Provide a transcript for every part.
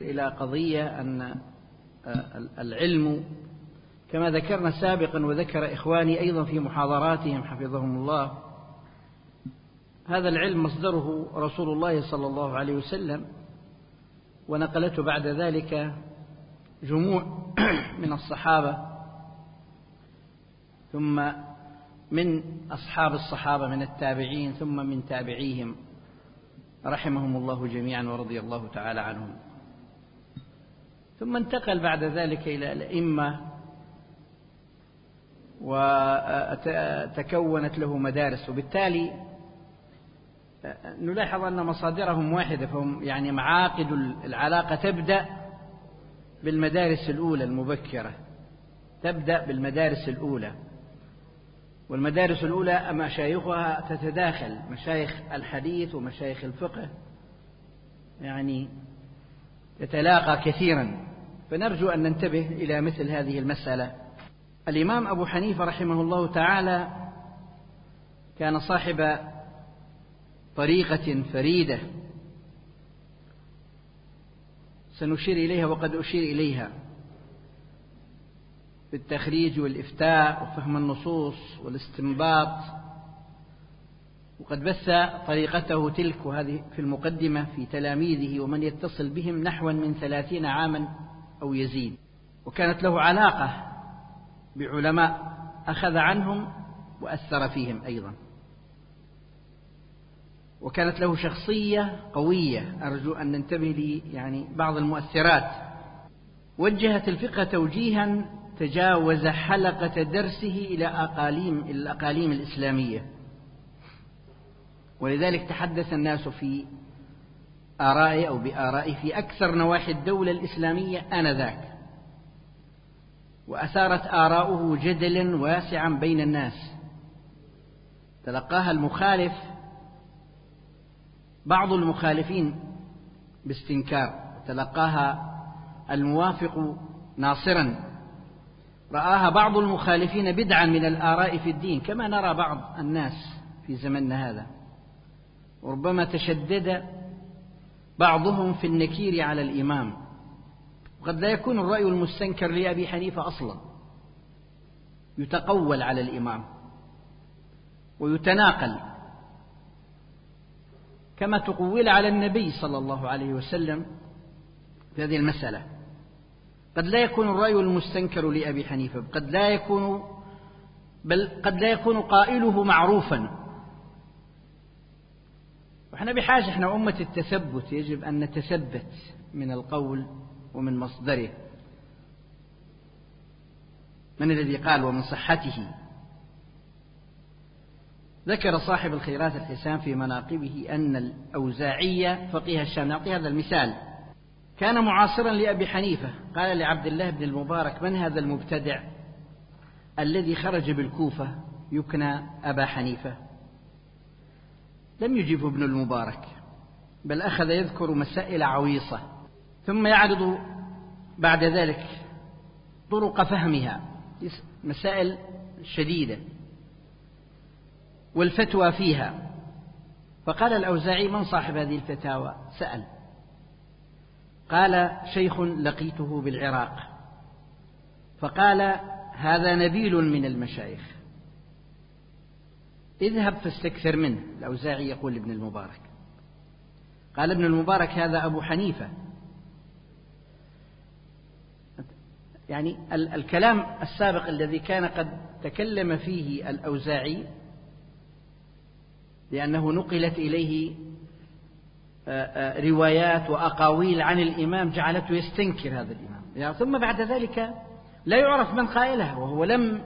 إلى قضية أن العلم كما ذكرنا سابقا وذكر إخواني أيضا في محاضراتهم حفظهم الله هذا العلم مصدره رسول الله صلى الله عليه وسلم ونقلته بعد ذلك جموع من الصحابة ثم من أصحاب الصحابة من التابعين ثم من تابعيهم رحمهم الله جميعا ورضي الله تعالى عنهم. ثم انتقل بعد ذلك إلى الأئمة وتكونت له مدارس. وبالتالي نلاحظ أن مصادرهم واحدة فهم يعني معاقد العلاقة تبدأ بالمدارس الأولى المبكرة. تبدأ بالمدارس الأولى. والمدارس الأولى مشايخها تتداخل مشايخ الحديث ومشايخ الفقه يعني تتلاقى كثيرا. فنرجو أن ننتبه إلى مثل هذه المسألة. الإمام أبو حنيفة رحمه الله تعالى كان صاحب طريقة فريدة. سنشير إليها وقد أشير إليها. بالتخريج والإفتاء وفهم النصوص والاستنباط. وقد بث طريقته تلك وهذه في المقدمة في تلاميذه ومن يتصل بهم نحوا من ثلاثين عاما. أو يزيد وكانت له علاقة بعلماء أخذ عنهم وأثر فيهم أيضا. وكانت له شخصية قوية أرجو أن ننتبه لي يعني بعض المؤثرات. وجهت الفقه توجيها تجاوز حلقة درسه إلى أقاليم الأقاليم الإسلامية. ولذلك تحدث الناس في آرائه أو بآرائه في أكثر نواحي الدولة الإسلامية آنذاك. وأثارت آراؤه جدلا واسعا بين الناس. تلقاها المخالف بعض المخالفين باستنكار. تلقاها الموافق ناصرا. رآها بعض المخالفين بدعا من الآراء في الدين كما نرى بعض الناس في زمننا هذا. وربما تشدد بعضهم في النكير على الإمام. وقد لا يكون الرأي المستنكر لأبي حنيفة أصلا. يتقول على الإمام. ويتناقل. كما تقول على النبي صلى الله عليه وسلم في هذه المسألة. قد لا يكون الرأي المستنكر لأبي حنيفة. قد لا يكون بل قد لا يكون قائله معروفا. وإحنا بحاجة إحنا أمة التثبت يجب أن نتثبت من القول ومن مصدره. من الذي قال ومن صحته؟ ذكر صاحب الخيرات الحسان في مناقبه أن الأوزاعية فقيه الشام نعطي هذا المثال. كان معاصرا لأبي حنيفة قال لعبد الله بن المبارك من هذا المبتدع الذي خرج بالكوفة يكنى أبا حنيفة؟ لم يجب ابن المبارك بل أخذ يذكر مسائل عويصة ثم يعرض بعد ذلك طرق فهمها مسائل شديدة والفتوى فيها. فقال الأوزاعي من صاحب هذه الفتاوى؟ سأل. قال شيخ لقيته بالعراق. فقال هذا نبيل من المشايخ. اذهب فاستكثر منه. الأوزاعي يقول لابن المبارك. قال ابن المبارك هذا أبو حنيفة. يعني الكلام السابق الذي كان قد تكلم فيه الأوزاعي لأنه نقلت إليه روايات وأقاويل عن الإمام جعلته يستنكر هذا الإمام. يعني ثم بعد ذلك لا يعرف من قائلها وهو لم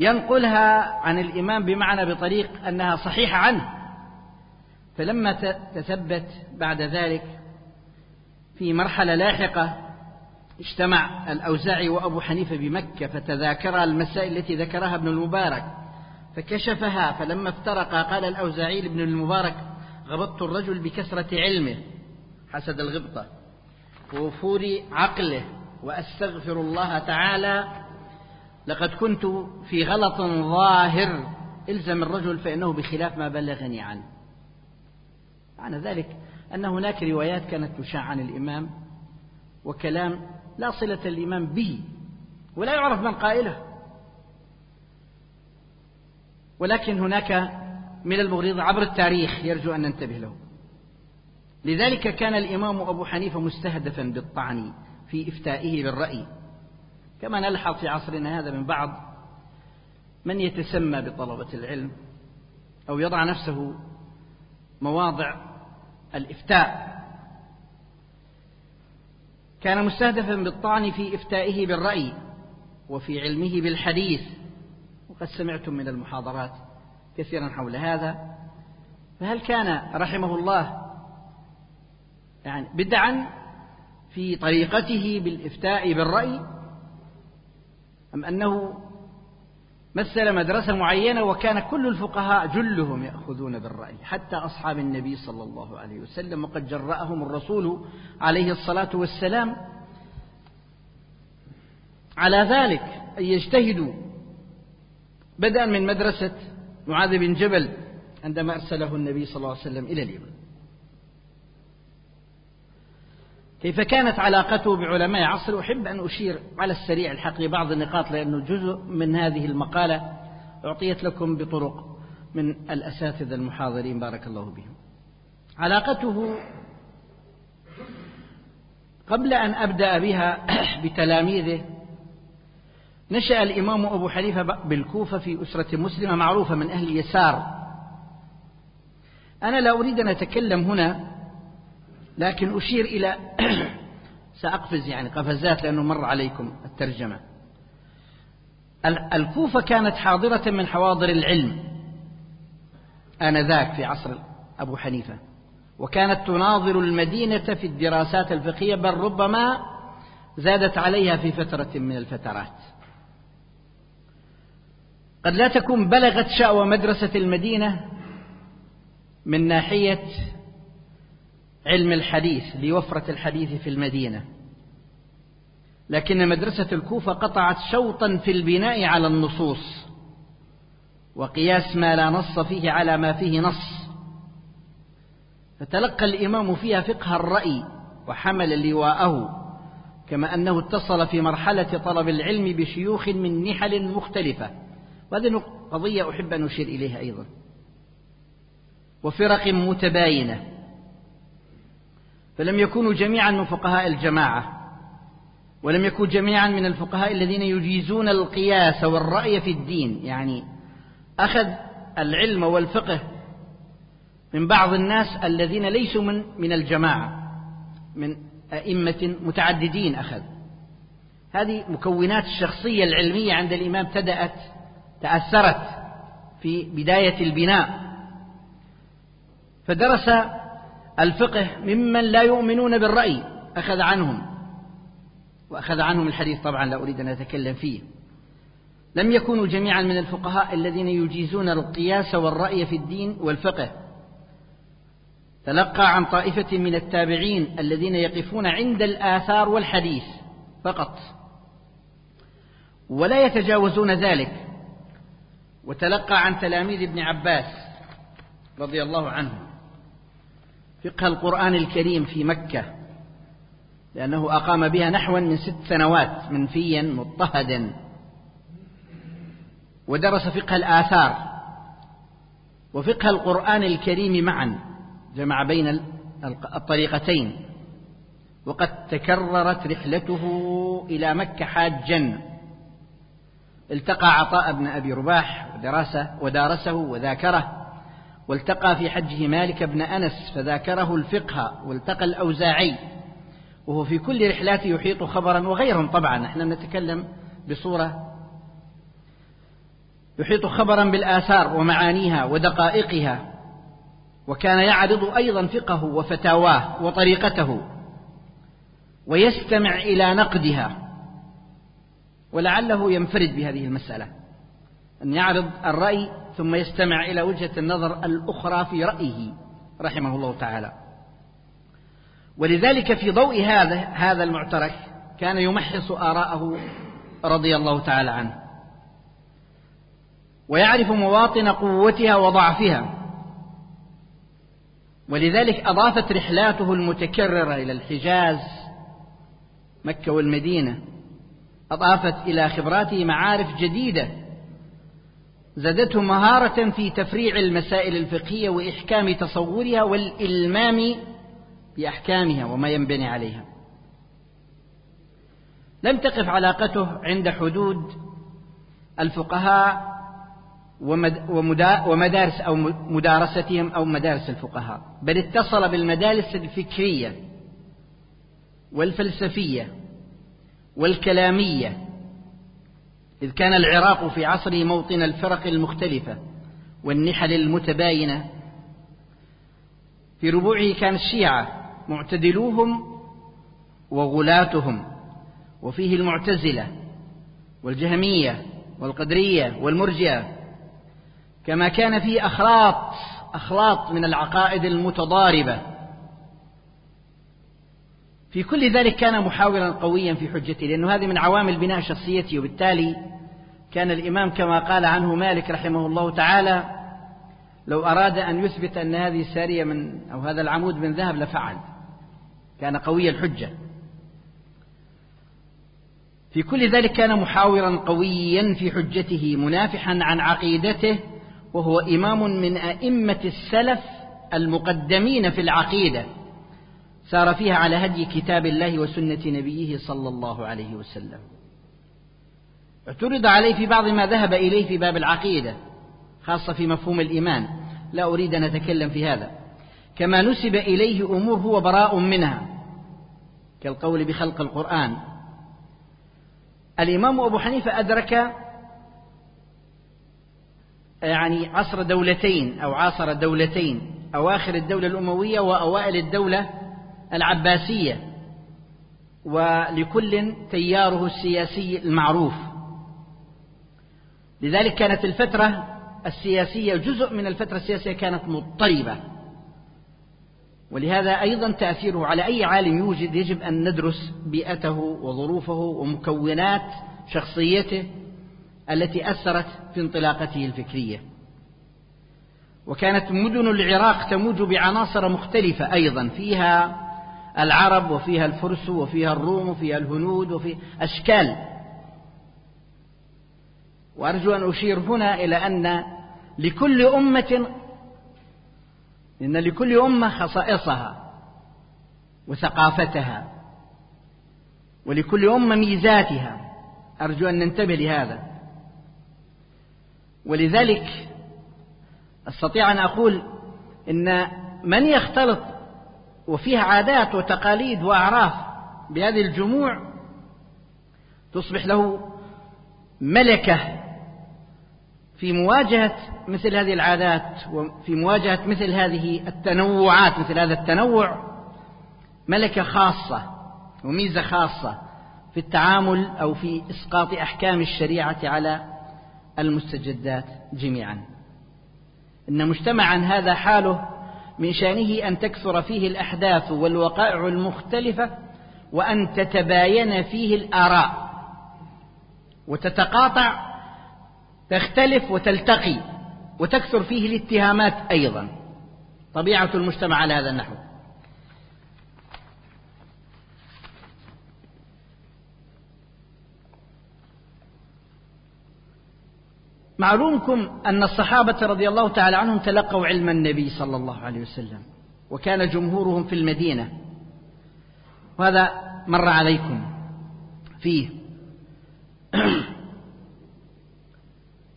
ينقلها عن الإمام بمعنى بطريق أنها صحيحة عنه. فلما تثبت بعد ذلك في مرحلة لاحقة اجتمع الأوزاعي وأبو حنيفة بمكة فتذاكرا المسائل التي ذكرها ابن المبارك فكشفها فلما افترقا قال الأوزاعي لابن المبارك غبطت الرجل بكثرة علمه حسد الغبطة ووفور عقله وأستغفر الله تعالى لقد كنت في غلط ظاهر. إلزم الرجل فإنه بخلاف ما بلغني عنه. معنى ذلك أن هناك روايات كانت تشاع عن الإمام وكلام لا صلة الإمام به ولا يعرف من قائله. ولكن هناك من المغرض عبر التاريخ يرجو أن ننتبه له. لذلك كان الإمام أبو حنيفة مستهدفا بالطعن في إفتائه بالرأي. كما نلحظ في عصرنا هذا من بعض من يتسمى بطلبة العلم أو يضع نفسه مواضع الإفتاء. كان مستهدفا بالطعن في إفتائه بالرأي وفي علمه بالحديث وقد سمعتم من المحاضرات كثيرا حول هذا. فهل كان رحمه الله يعني بدعا في طريقته بالإفتاء بالرأي؟ أم أنه مثل مدرسة معينة وكان كل الفقهاء جلهم يأخذون بالرأي حتى أصحاب النبي صلى الله عليه وسلم وقد جرأهم الرسول عليه الصلاة والسلام على ذلك أن يجتهدوا. بدءا من مدرسة معاذ بن جبل عندما أرسله النبي صلى الله عليه وسلم إلى اليمن. كيف كانت علاقته بعلماء عصره أحب أن أشير على السريع الحقيقي بعض النقاط لأنه جزء من هذه المقالة أعطيت لكم بطرق من الأساتذة المحاضرين بارك الله بهم علاقته قبل أن أبدأ بها بتلاميذه نشأ الإمام أبو حنيفة بالكوفة في أسرة مسلمة معروفة من أهل اليسار أنا لا أريد أن أتكلم هنا لكن أشير إلى سأقفز يعني قفزات لأنه مر عليكم الترجمة. الكوفة كانت حاضرة من حواضر العلم آنذاك في عصر أبو حنيفة وكانت تناظر المدينة في الدراسات الفقهية بل ربما زادت عليها في فترة من الفترات. قد لا تكون بلغت شأوى مدرسة المدينة من ناحية علم الحديث لوفرة الحديث في المدينة. لكن مدرسة الكوفة قطعت شوطا في البناء على النصوص. وقياس ما لا نص فيه على ما فيه نص. فتلقى الإمام فيها فقه الرأي وحمل لواءه كما أنه اتصل في مرحلة طلب العلم بشيوخ من نحل مختلفة. وهذه قضية أحب أن أشير إليها أيضا. وفرق متباينة. فلم يكونوا جميعا من فقهاء الجماعة ولم يكونوا جميعا من الفقهاء الذين يجيزون القياس والرأي في الدين. يعني أخذ العلم والفقه من بعض الناس الذين ليسوا من من الجماعة من أئمة متعددين أخذ. هذه مكونات الشخصية العلمية عند الإمام ابتدأت تأثرت في بداية البناء. فدرس الفقه ممن لا يؤمنون بالرأي أخذ عنهم وأخذ عنهم الحديث طبعا لا أريد أن أتكلم فيه. لم يكونوا جميعا من الفقهاء الذين يجيزون القياس والرأي في الدين والفقه. تلقى عن طائفة من التابعين الذين يقفون عند الآثار والحديث فقط ولا يتجاوزون ذلك. وتلقى عن تلاميذ ابن عباس رضي الله عنه فقه القرآن الكريم في مكة لأنه أقام بها نحوا من ست سنوات منفيا مضطهدا. ودرس فقه الآثار. وفقه القرآن الكريم معا جمع بين الطريقتين. وقد تكررت رحلته إلى مكة حاجا. التقى عطاء بن أبي رباح ودراسه ودارسه وذاكره. والتقى في حجه مالك بن أنس فذاكره الفقه والتقى الأوزاعي وهو في كل رحلاته يحيط خبرا وغيرهم. طبعا نحن نتكلم بصورة يحيط خبرا بالآثار ومعانيها ودقائقها وكان يعرض أيضا فقهه وفتاواه وطريقته ويستمع إلى نقدها ولعله ينفرد بهذه المسألة أن يعرض الرأي ثم يستمع إلى وجهة النظر الأخرى في رأيه رحمه الله تعالى. ولذلك في ضوء هذا هذا المعترك كان يمحص آراءه رضي الله تعالى عنه. ويعرف مواطن قوتها وضعفها. ولذلك أضافت رحلاته المتكررة إلى الحجاز مكة والمدينة. أضافت إلى خبراته معارف جديدة زادته مهارة في تفريع المسائل الفقهية وإحكام تصورها والإلمام بأحكامها وما ينبني عليها. لم تقف علاقته عند حدود الفقهاء ومدارس أو مدارستهم أو مدارس الفقهاء بل اتصل بالمدارس الفكرية والفلسفية والكلامية إذ كان العراق في عصره موطن الفرق المختلفة والنحل المتباينة. في ربوعه كان الشيعة معتدلوهم وغلاتهم وفيه المعتزلة والجهمية والقدرية والمرجئة. كما كان فيه أخلاط أخلاط من العقائد المتضاربة. في كل ذلك كان محاورا قويا في حجته لأن هذه من عوامل بناء شخصيته وبالتالي كان الإمام كما قال عنه مالك رحمه الله تعالى لو أراد أن يثبت أن هذه السارية من أو هذا العمود من ذهب لفعل. كان قوي الحجة. في كل ذلك كان محاورا قويا في حجته منافحا عن عقيدته وهو إمام من أئمة السلف المقدمين في العقيدة. سار فيها على هدي كتاب الله وسنة نبيه صلى الله عليه وسلم. اعترض عليه في بعض ما ذهب إليه في باب العقيدة خاصة في مفهوم الإيمان. لا أريد أن أتكلم في هذا. كما نسب إليه أمور هو براء منها كالقول بخلق القرآن. الإمام أبو حنيفة أدرك يعني عصر دولتين أو عاصر دولتين أواخر الدولة الأموية وأوائل الدولة العباسية ولكل تياره السياسي المعروف. لذلك كانت الفترة السياسية جزء من الفترة السياسية كانت مضطربة. ولهذا أيضا تأثيره على أي عالم يوجد يجب أن ندرس بيئته وظروفه ومكونات شخصيته التي أثرت في انطلاقته الفكرية. وكانت مدن العراق تموج بعناصر مختلفة أيضا فيها العرب وفيها الفرس وفيها الروم وفيها الهنود وفي أشكال. وأرجو أن أشير هنا إلى أن لكل أمة إن لكل أمة خصائصها وثقافتها ولكل أمة ميزاتها. أرجو أن ننتبه لهذا. ولذلك أستطيع أن أقول إن من يختلط وفيها عادات وتقاليد وأعراف بهذه الجموع تصبح له ملكة في مواجهة مثل هذه العادات وفي مواجهة مثل هذه التنوعات مثل هذا التنوع ملكة خاصة وميزة خاصة في التعامل أو في إسقاط أحكام الشريعة على المستجدات جميعا. إن مجتمعا هذا حاله من شأنه أن تكثر فيه الأحداث والوقائع المختلفة وأن تتباين فيه الآراء. وتتقاطع تختلف وتلتقي وتكثر فيه الاتهامات أيضا. طبيعة المجتمع على هذا النحو. معلومكم أن الصحابة رضي الله تعالى عنهم تلقوا علم النبي صلى الله عليه وسلم وكان جمهورهم في المدينة. وهذا مر عليكم فيه.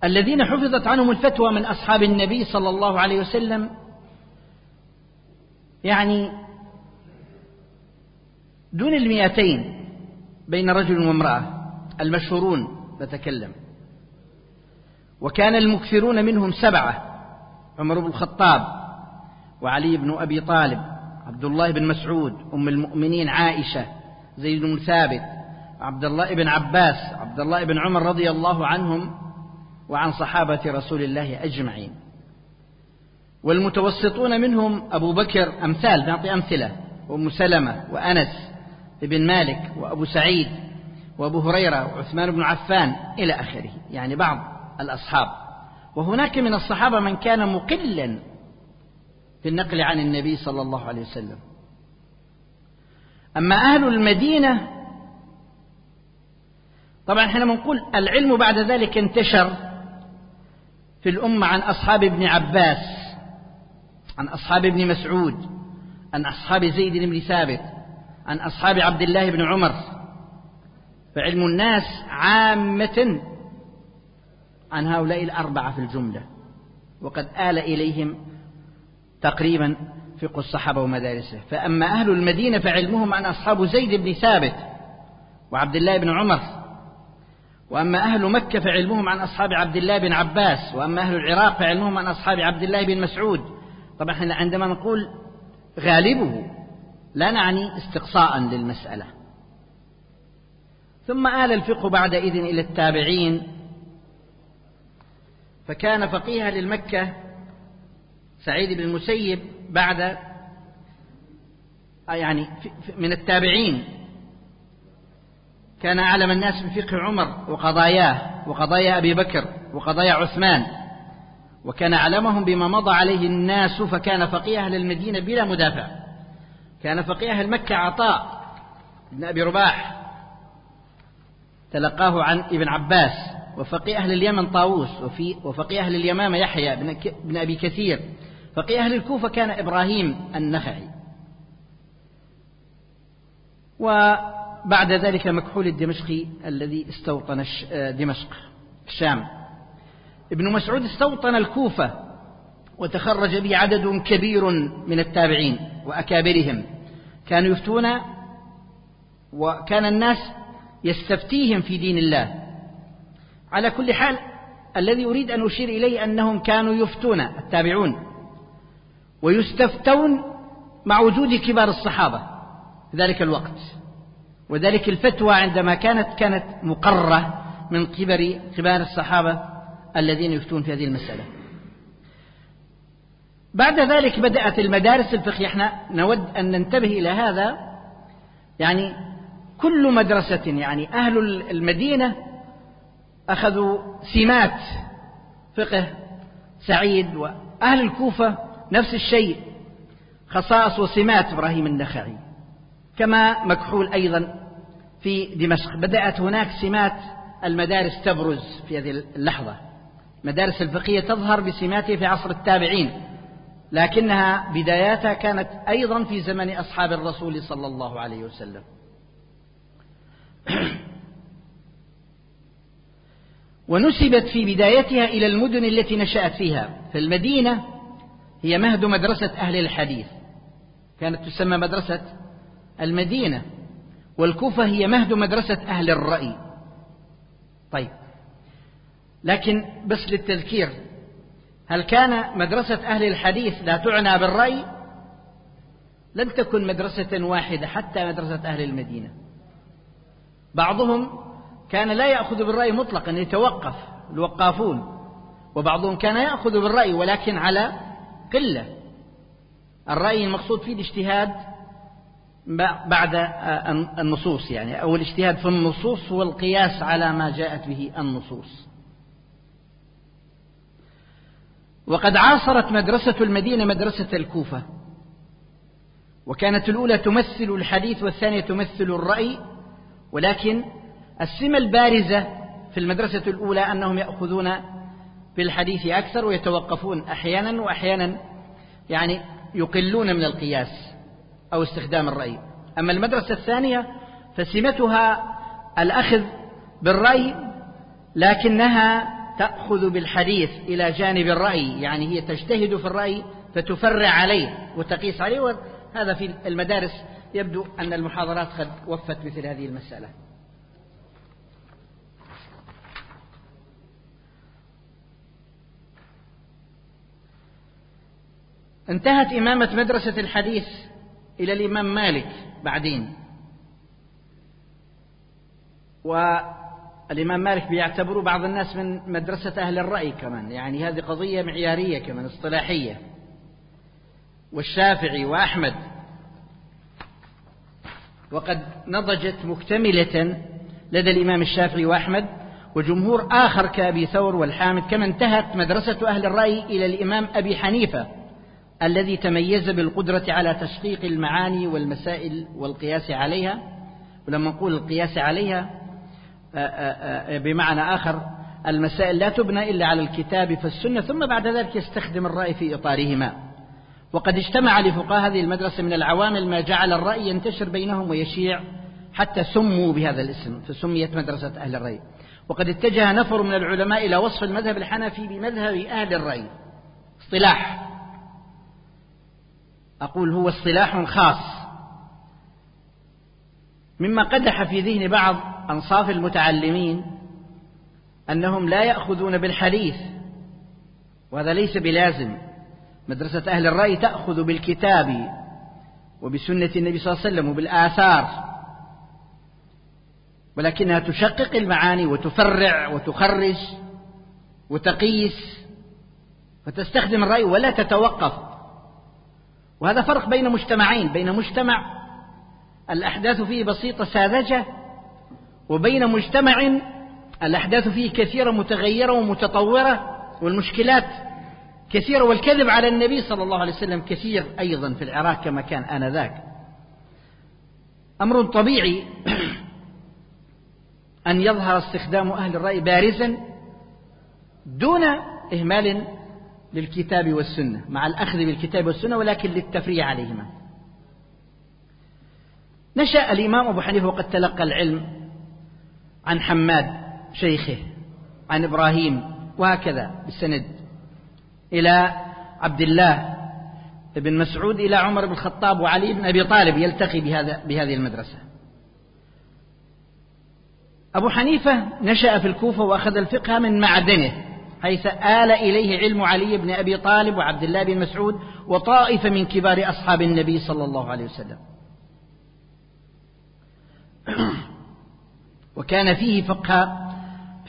الذين حفظت عنهم الفتوى من أصحاب النبي صلى الله عليه وسلم يعني دون المئتين بين رجل وامرأة المشهورون نتكلم. وكان المكثرون منهم سبعة عمر بن الخطاب وعلي بن أبي طالب عبد الله بن مسعود أم المؤمنين عائشة زيد بن ثابت عبد الله بن عباس عبد الله بن عمر رضي الله عنهم وعن صحابة رسول الله أجمعين. والمتوسطون منهم أبو بكر أمثال نعطي أمثلة وأم سلمة وأنس بن مالك وأبو سعيد وأبو هريرة وعثمان بن عفان إلى آخره يعني بعض. الأصحاب. وهناك من الصحابة من كان مقلا في النقل عن النبي صلى الله عليه وسلم. أما أهل المدينة طبعا إحنا بنقول العلم بعد ذلك انتشر في الأمة عن أصحاب ابن عباس عن أصحاب ابن مسعود عن أصحاب زيد بن ثابت عن أصحاب عبد الله بن عمر. فعلم الناس عامة عن هؤلاء الأربعة في الجملة وقد آل إليهم تقريبا فقه الصحابة ومدارسه. فأما أهل المدينة فعلمهم عن أصحاب زيد بن ثابت وعبد الله بن عمر وأما أهل مكة فعلمهم عن أصحاب عبد الله بن عباس وأما أهل العراق فعلمهم عن أصحاب عبد الله بن مسعود. طبعا عندما نقول غالبه لا نعني استقصاء للمسألة. ثم آل الفقه بعدئذ إلى التابعين فكان فقيها للمكة سعيد بن المسيب بعد يعني من التابعين. كان أعلم الناس بفقه عمر وقضاياه وقضايا أبي بكر وقضايا عثمان. وكان أعلمهم بما مضى عليه الناس فكان فقيه أهل المدينة بلا مدافع. كان فقيه أهل مكة عطاء بن أبي رباح تلقاه عن ابن عباس. وفقيه أهل اليمن طاووس وفي وفقيه أهل اليمامة يحيى بن, بن أبي كثير. فقيه أهل الكوفة كان إبراهيم النخعي. وبعد ذلك مكحول الدمشقي الذي استوطن دمشق الشام. ابن مسعود استوطن الكوفة وتخرج به عدد كبير من التابعين وأكابرهم. كانوا يفتون وكان الناس يستفتيهم في دين الله. على كل حال الذي أريد أن أشير إليه أنهم كانوا يفتون التابعون ويستفتون مع وجود كبار الصحابة في ذلك الوقت. وذلك الفتوى عندما كانت كانت مقرة من كبر كبار الصحابة الذين يفتون في هذه المسألة. بعد ذلك بدأت المدارس الفقهية إحنا نود أن ننتبه إلى هذا يعني كل مدرسة يعني أهل المدينة أخذوا سمات فقه سعيد وأهل الكوفة نفس الشيء خصائص وسمات إبراهيم النخعي. كما مكحول أيضا في دمشق. بدأت هناك سمات المدارس تبرز في هذه اللحظة. مدارس الفقهية تظهر بسماتها في عصر التابعين لكنها بداياتها كانت أيضا في زمن أصحاب الرسول صلى الله عليه وسلم. ونسبت في بدايتها إلى المدن التي نشأت فيها. فالمدينة هي مهد مدرسة أهل الحديث. كانت تسمى مدرسة المدينة. والكوفة هي مهد مدرسة أهل الرأي. طيب. لكن بس للتذكير. هل كان مدرسة أهل الحديث لا تعنى بالرأي؟ لن تكن مدرسة واحدة حتى مدرسة أهل المدينة. بعضهم كان لا يأخذ بالرأي مطلقا يتوقف الوقافون. وبعضهم كان يأخذ بالرأي ولكن على قلة. الرأي المقصود فيه الاجتهاد بعد النصوص يعني. أو الاجتهاد في النصوص هو القياس على ما جاءت به النصوص. وقد عاصرت مدرسة المدينة مدرسة الكوفة. وكانت الأولى تمثل الحديث والثانية تمثل الرأي ولكن السمة البارزة في المدرسة الأولى أنهم يأخذون في الحديث أكثر ويتوقفون أحيانا وأحيانا يعني يقلون من القياس أو استخدام الرأي. أما المدرسة الثانية فسمتها الأخذ بالرأي لكنها تأخذ بالحديث إلى جانب الرأي يعني هي تجتهد في الرأي فتفرع عليه وتقيس عليه وهذا في المدارس يبدو أن المحاضرات قد وفت مثل هذه المسألة. انتهت إمامة مدرسة الحديث إلى الإمام مالك بعدين. والإمام مالك بيعتبره بعض الناس من مدرسة أهل الرأي كمان يعني هذه قضية معيارية كمان اصطلاحية. والشافعي وأحمد وقد نضجت مكتملة لدى الإمام الشافعي وأحمد وجمهور آخر كأبي ثور والحامد كما انتهت مدرسة أهل الرأي إلى الإمام أبي حنيفة. الذي تميز بالقدرة على تشقيق المعاني والمسائل والقياس عليها. ولما نقول القياس عليها بمعنى آخر المسائل لا تبنى إلا على الكتاب فالسنة ثم بعد ذلك يستخدم الرأي في إطارهما. وقد اجتمع لفقهاء هذه المدرسة من العوامل ما جعل الرأي ينتشر بينهم ويشيع حتى سموا بهذا الاسم فسميت مدرسة أهل الرأي. وقد اتجه نفر من العلماء إلى وصف المذهب الحنفي بمذهب أهل الرأي. اصطلاح. أقول هو اصطلاح خاص. مما قدح في ذهن بعض أنصاف المتعلمين أنهم لا يأخذون بالحديث وهذا ليس بلازم. مدرسة أهل الرأي تأخذ بالكتاب وبسنة النبي صلى الله عليه وسلم وبالآثار ولكنها تشقق المعاني وتفرع وتخرج وتقيس فتستخدم الرأي ولا تتوقف. وهذا فرق بين مجتمعين بين مجتمع الأحداث فيه بسيطة ساذجة وبين مجتمع الأحداث فيه كثيرة متغيرة ومتطورة والمشكلات كثيرة والكذب على النبي صلى الله عليه وسلم كثير أيضا في العراق كما كان آنذاك. أمر طبيعي أن يظهر استخدام أهل الرأي بارزا دون إهمال للكتاب والسنة مع الأخذ بالكتاب والسنة ولكن للتفريع عليهما. نشأ الإمام أبو حنيفة وقد تلقى العلم عن حماد شيخه عن إبراهيم وهكذا بالسند إلى عبد الله بن مسعود إلى عمر بن الخطاب وعلي بن أبي طالب يلتقي بهذا بهذه المدرسة. أبو حنيفة نشأ في الكوفة وأخذ الفقه من معدنه. حيث آل إليه علم علي بن أبي طالب وعبد الله بن مسعود وطائفة من كبار أصحاب النبي صلى الله عليه وسلم. وكان فيه فقه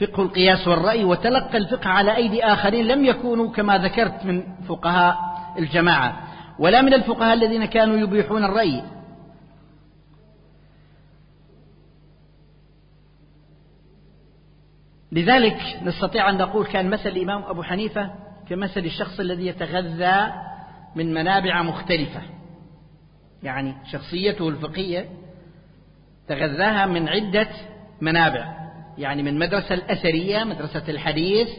فقه القياس والرأي وتلقى الفقه على أيدي آخرين لم يكونوا كما ذكرت من فقهاء الجماعة. ولا من الفقهاء الذين كانوا يبيحون الرأي. لذلك نستطيع أن نقول كان مثل الإمام أبو حنيفة كمثل الشخص الذي يتغذى من منابع مختلفة. يعني شخصيته الفقهية تغذاها من عدة منابع. يعني من مدرسة الأثرية مدرسة الحديث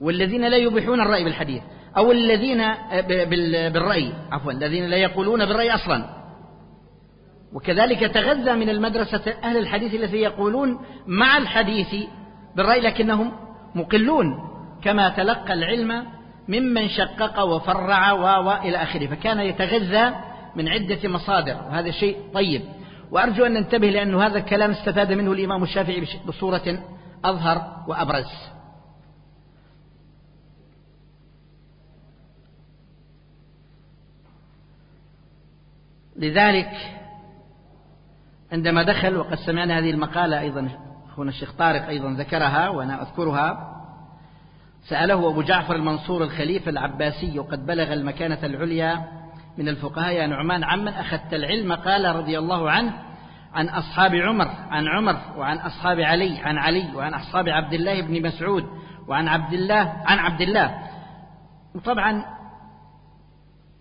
والذين لا يبيحون الرأي بالحديث أو الذين بالرأي عفوا الذين لا يقولون بالرأي أصلا. وكذلك تغذى من المدرسة أهل الحديث الذين يقولون مع الحديث بالرأي لكنهم مقلون كما تلقى العلم ممن شقق وفرع و إلى آخره فكان يتغذى من عدة مصادر وهذا شيء طيب. وأرجو أن ننتبه لأن هذا الكلام استفاد منه الإمام الشافعي بصورة أظهر وأبرز. لذلك عندما دخل وقد سمعنا هذه المقالة أيضا هنا الشيخ طارق أيضا ذكرها وأنا أذكرها. سأله أبو جعفر المنصور الخليفة العباسي وقد بلغ المكانة العليا من الفقهاء يا نعمان عمن أخذت العلم قال رضي الله عنه عن أصحاب عمر عن عمر وعن أصحاب علي عن علي وعن أصحاب عبد الله بن مسعود وعن عبد الله عن عبد الله. وطبعا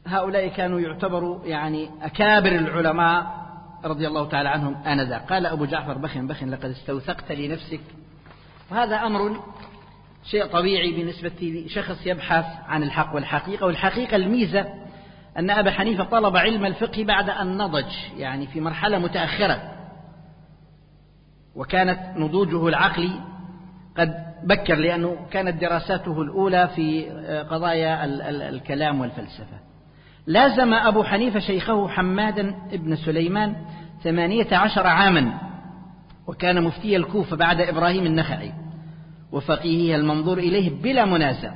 هؤلاء كانوا يعتبروا يعني أكابر العلماء رضي الله تعالى عنهم آنذا قال أبو جعفر بخن بخن لقد استوثقت لنفسك. وهذا أمر شيء طبيعي بالنسبة لشخص يبحث عن الحق والحقيقة. والحقيقة الميزة أن أبا حنيفة طلب علم الفقه بعد أن نضج يعني في مرحلة متأخرة. وكانت نضوجه العقلي قد بكر لأنه كانت دراساته الأولى في قضايا الكلام والفلسفة. لازم أبو حنيفة شيخه حمادا ابن سليمان ثمانية عشر عاما وكان مفتي الكوفة بعد إبراهيم النخعي وفقيهها المنظور إليه بلا منازع.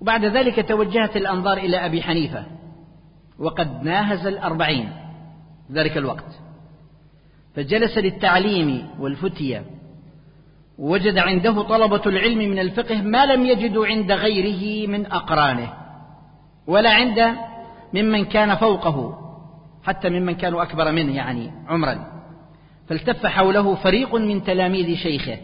وبعد ذلك توجهت الأنظار إلى أبي حنيفة وقد ناهز الأربعين ذلك الوقت. فجلس للتعليم والفتية وجد عنده طلبة العلم من الفقه ما لم يجدوا عند غيره من أقرانه. ولا عند ممن كان فوقه حتى ممن كانوا أكبر منه يعني عمرا. فالتف حوله فريق من تلاميذ شيخه.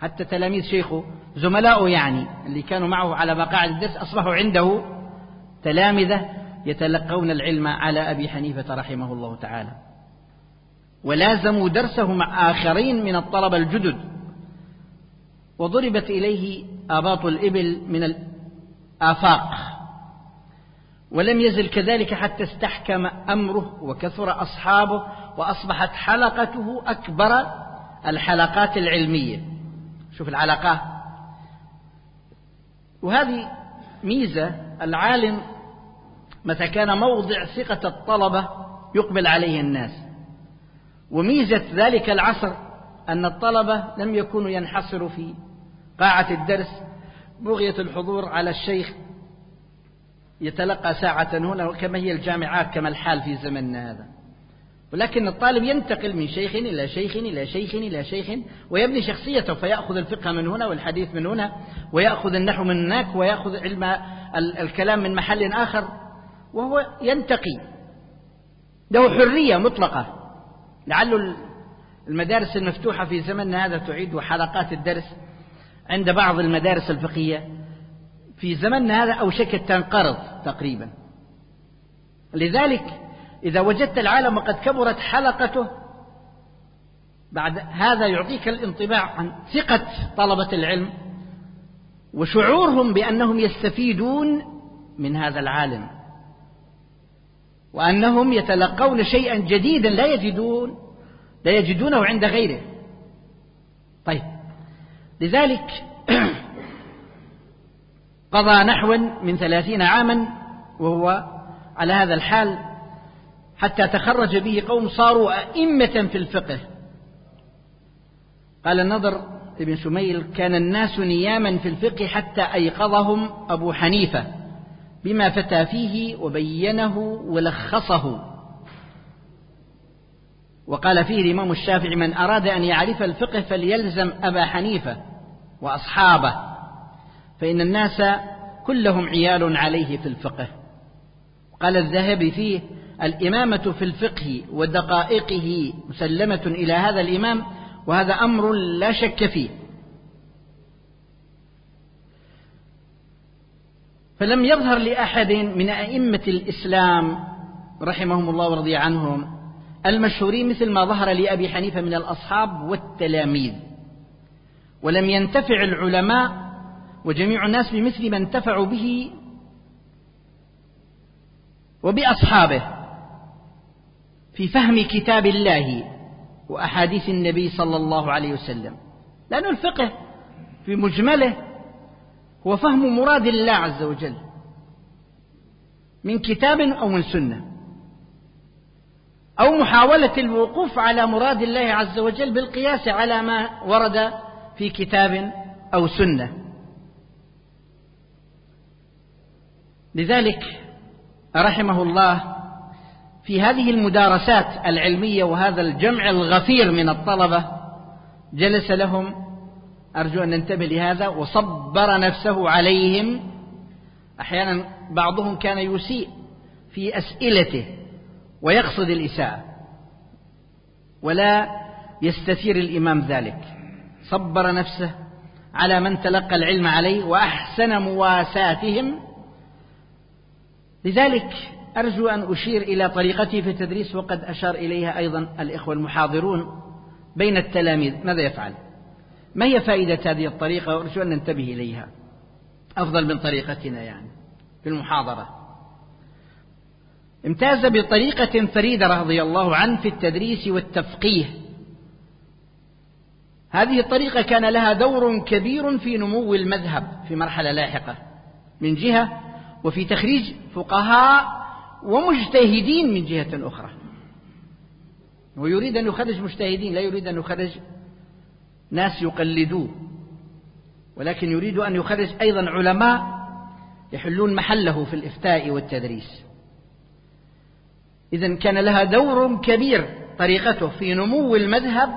حتى تلاميذ شيخه زملاؤه يعني اللي كانوا معه على مقاعد الدرس أصبحوا عنده تلامذة يتلقون العلم على أبي حنيفة رحمه الله تعالى. ولازموا درسه مع آخرين من الطلبة الجدد. وضربت إليه آباط الإبل من الآفاق. ولم يزل كذلك حتى استحكم أمره وكثر أصحابه وأصبحت حلقته أكبر الحلقات العلمية. شوف العلاقات وهذه ميزة العالم متى كان موضع ثقة الطلبة يقبل عليه الناس. وميزة ذلك العصر أن الطلبة لم يكونوا ينحصروا في قاعة الدرس. بغية الحضور على الشيخ يتلقى ساعة هنا كما هي الجامعات كما الحال في زمننا هذا. ولكن الطالب ينتقل من شيخ إلى شيخ إلى شيخ إلى شيخ ويبني شخصيته فيأخذ الفقه من هنا والحديث من هنا ويأخذ النحو من هناك ويأخذ علم الكلام من محل آخر وهو ينتقي له حرية مطلقة. لعل المدارس المفتوحة في زمننا هذا تعيد حلقات الدرس عند بعض المدارس الفقهية. في زمننا هذا أوشكت تنقرض تقريبا. لذلك إذا وجدت العالم وقد كبرت حلقته بعد هذا يعطيك الانطباع عن ثقة طلبة العلم وشعورهم بأنهم يستفيدون من هذا العالم وأنهم يتلقون شيئا جديدا لا يجدون لا يجدونه عند غيره. طيب لذلك قضى نحو من ثلاثين عاما وهو على هذا الحال حتى تخرج به قوم صاروا أئمة في الفقه. قال النضر ابن شميل كان الناس نياما في الفقه حتى أيقظهم أبو حنيفة بما فتى فيه وبينه ولخصه. وقال فيه الإمام الشافعي من أراد أن يعرف الفقه فليلزم أبا حنيفة وأصحابه. فإن الناس كلهم عيال عليه في الفقه. قال الذهبي فيه الإمامة في الفقه ودقائقه مسلمة إلى هذا الإمام وهذا أمر لا شك فيه. فلم يظهر لأحد من أئمة الإسلام رحمهم الله ورضي عنهم المشهورين مثل ما ظهر لأبي حنيفة من الأصحاب والتلاميذ. ولم ينتفع العلماء وجميع الناس بمثل ما انتفعوا به وبأصحابه في فهم كتاب الله وأحاديث النبي صلى الله عليه وسلم. لأن الفقه في مجمله هو فهم مراد الله عز وجل من كتاب أو من سنة أو محاولة الوقوف على مراد الله عز وجل بالقياس على ما ورد في كتاب أو سنة. لذلك رحمه الله في هذه المدارسات العلمية وهذا الجمع الغفير من الطلبة جلس لهم أرجو أن ننتبه لهذا وصبر نفسه عليهم. أحيانا بعضهم كان يسيء في أسئلته ويقصد الإساءة ولا يستثير الإمام ذلك. صبر نفسه على من تلقى العلم عليه وأحسن مواساتهم لذلك أرجو أن أشير إلى طريقته في التدريس وقد أشار إليها أيضا الإخوة المحاضرون بين التلاميذ. ماذا يفعل؟ ما هي فائدة هذه الطريقة؟ وأرجو أن ننتبه إليها. أفضل من طريقتنا يعني في المحاضرة. امتاز بطريقة فريدة رضي الله عنه في التدريس والتفقيه. هذه الطريقة كان لها دور كبير في نمو المذهب في مرحلة لاحقة. من جهة وفي تخريج فقهاء ومجتهدين من جهة أخرى. ويريد أن يخرج مجتهدين لا يريد أن يخرج ناس يقلدوه ولكن يريد أن يخرج أيضا علماء يحلون محله في الإفتاء والتدريس. إذا كان لها دور كبير طريقته في نمو المذهب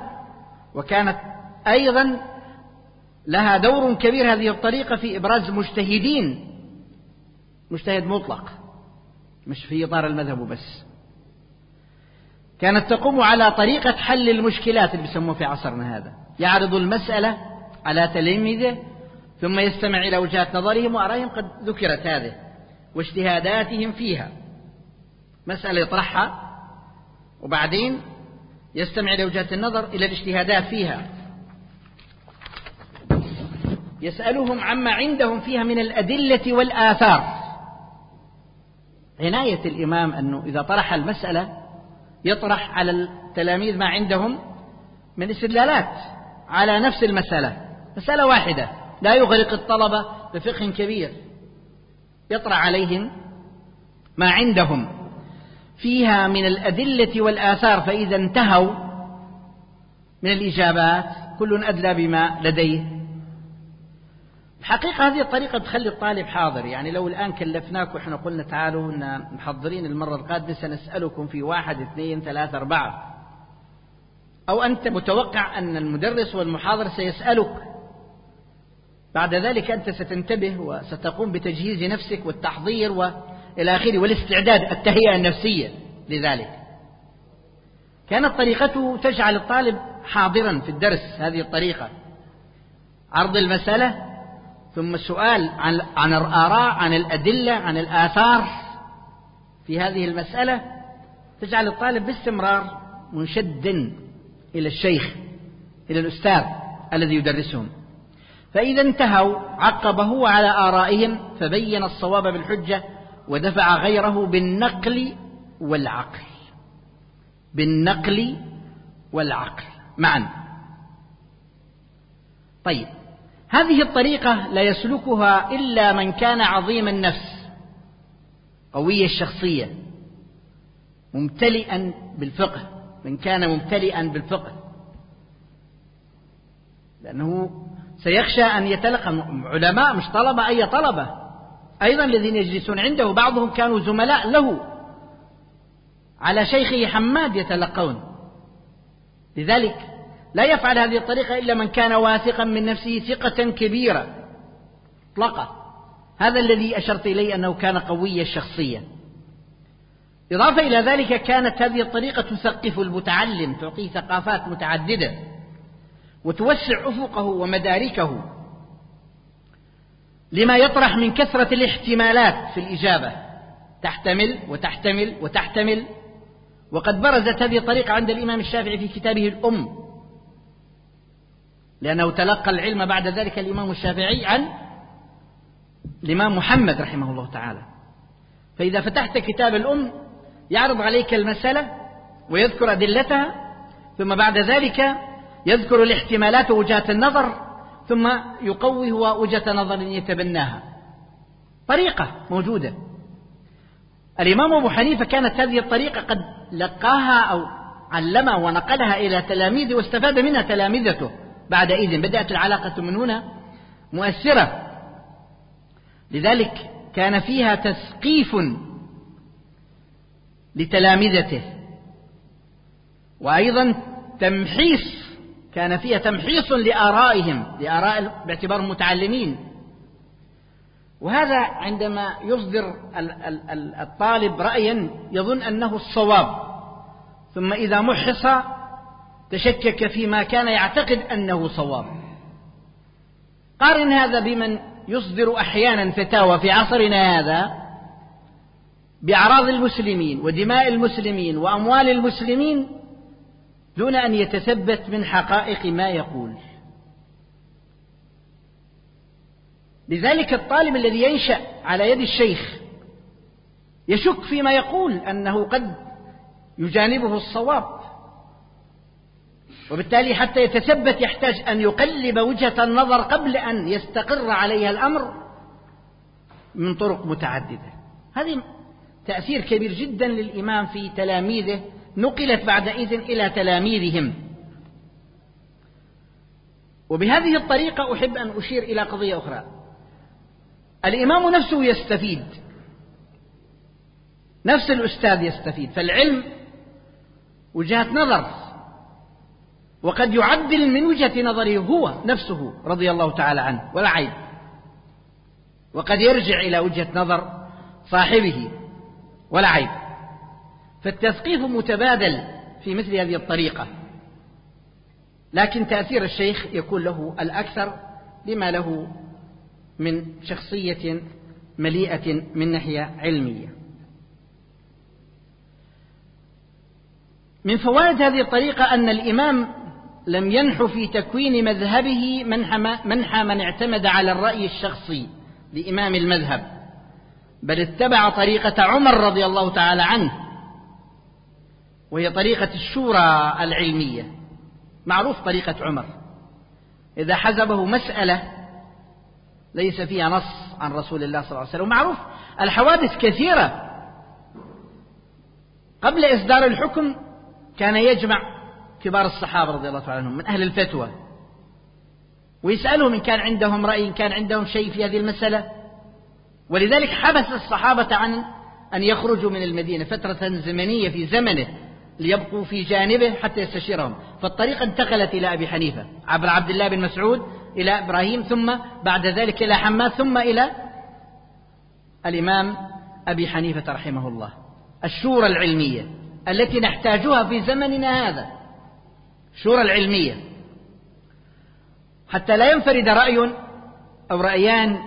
وكانت أيضا لها دور كبير هذه الطريقة في إبراز مجتهدين مجتهد مطلق مش في إطار المذهب بس كانت تقوم على طريقة حل المشكلات اللي بيسموها في عصرنا هذا. يعرض المسألة على تلاميذه ثم يستمع إلى وجهات نظرهم وآرائهم قد ذكرت هذه واجتهاداتهم فيها. مسألة يطرحها وبعدين يستمع إلى وجهات النظر إلى الاجتهادات فيها. يسألهم عما عندهم فيها من الأدلة والآثار. عناية الإمام أنه إذا طرح المسألة يطرح على التلاميذ ما عندهم من استدلالات على نفس المسألة. مسألة واحدة لا يغرق الطلبة بفقه كبير. يطرح عليهم ما عندهم. فيها من الأدلة والآثار فإذا انتهوا من الإجابات كل أدلى بما لديه. الحقيقة هذه الطريقة تخلي الطالب حاضر. يعني لو الآن كلفناك وإحنا قلنا تعالوا إن محضرين المرة القادمة سنسألكم في واحد اثنين ثلاثة أربعة. أو أنت متوقع أن المدرس والمحاضر سيسألك. بعد ذلك أنت ستنتبه وستقوم بتجهيز نفسك والتحضير وإلى آخره والاستعداد التهيئة النفسية لذلك. كانت طريقته تجعل الطالب حاضرا في الدرس. هذه الطريقة. عرض المسألة ثم السؤال عن عن الآراء عن الأدلة عن الآثار في هذه المسألة. تجعل الطالب باستمرار منشدا إلى الشيخ إلى الأستاذ الذي يدرسهم. فإذا انتهوا عقبه على آرائهم فبين الصواب بالحجة ودفع غيره بالنقل والعقل. بالنقل والعقل. معا. طيب. هذه الطريقة لا يسلكها إلا من كان عظيم النفس قوي الشخصية ممتلئا بالفقه من كان ممتلئا بالفقه. لأنه سيخشى أن يتلقى علماء مش طلبة أي طلبة. أيضا الذين يجلسون عنده بعضهم كانوا زملاء له. على شيخه حماد يتلقون. لذلك لا يفعل هذه الطريقة إلا من كان واثقا من نفسه ثقة كبيرة. مطلقة هذا الذي أشرت إليه أنه كان قوي الشخصية إضافة إلى ذلك كانت هذه الطريقة تثقف المتعلم تعطيه ثقافات متعددة وتوسع أفقه ومداركه لما يطرح من كثرة الاحتمالات في الإجابة. تحتمل وتحتمل وتحتمل. وقد برزت هذه الطريقة عند الإمام الشافعي في كتابه الأم. لأنه تلقى العلم بعد ذلك الإمام الشافعي عن الإمام محمد رحمه الله تعالى. فإذا فتحت كتاب الأم يعرض عليك المسألة ويذكر أدلتها ثم بعد ذلك يذكر الاحتمالات ووجهات النظر ثم يقوي هو وجهة نظر يتبناها. طريقة موجودة. الإمام أبو حنيفة كانت هذه الطريقة قد لقاها أو علمها ونقلها إلى تلاميذه واستفاد منها تلامذته بعد إذن. بدأت العلاقة من هنا مؤثرة. لذلك كان فيها تثقيف لتلامذته. وأيضا تمحيص كان فيها تمحيص لآرائهم لآراء باعتبارهم متعلمين وهذا عندما يصدر الطالب رأيا يظن أنه الصواب. ثم إذا محص تشكك فيما كان يعتقد أنه صواب. قارن هذا بمن يصدر أحيانا فتاوى في عصرنا هذا بأعراض المسلمين ودماء المسلمين وأموال المسلمين دون أن يتثبت من حقائق ما يقول. لذلك الطالب الذي ينشأ على يد الشيخ يشك فيما يقول أنه قد يجانبه الصواب. وبالتالي حتى يتثبت يحتاج أن يقلب وجهة النظر قبل أن يستقر عليها الأمر من طرق متعددة. هذه تأثير كبير جدا للإمام في تلاميذه نقلت بعدئذ إلى تلاميذهم. وبهذه الطريقة أحب أن أشير إلى قضية أخرى. الإمام نفسه يستفيد. نفس الأستاذ يستفيد. فالعلم وجهة نظر وقد يعدل من وجهة نظره هو نفسه رضي الله تعالى عنه ولا عيب. وقد يرجع إلى وجهة نظر صاحبه ولا عيب. فالتثقيف متبادل في مثل هذه الطريقة. لكن تأثير الشيخ يكون له الأكثر لما له من شخصية مليئة من ناحية علمية. من فوائد هذه الطريقة أن الإمام لم ينح في تكوين مذهبه منح من اعتمد على الرأي الشخصي لإمام المذهب. بل اتبع طريقة عمر رضي الله تعالى عنه وهي طريقة الشورى العلمية. معروف طريقة عمر. إذا حزبه مسألة ليس فيها نص عن رسول الله صلى الله عليه وسلم. معروف. الحوادث كثيرة. قبل إصدار الحكم كان يجمع كبار الصحابة رضي الله تعالى عنهم من أهل الفتوى. ويسألهم إن كان عندهم رأي إن كان عندهم شيء في هذه المسألة. ولذلك حبس الصحابة عن أن يخرجوا من المدينة فترة زمنية في زمنه ليبقوا في جانبه حتى يستشيرهم. فالطريقة انتقلت إلى أبي حنيفة عبر عبد الله بن مسعود إلى إبراهيم ثم بعد ذلك إلى حماد ثم إلى الإمام أبي حنيفة رحمه الله. الشورى العلمية التي نحتاجها في زمننا هذا. الشورى العلمية. حتى لا ينفرد رأي أو رأيان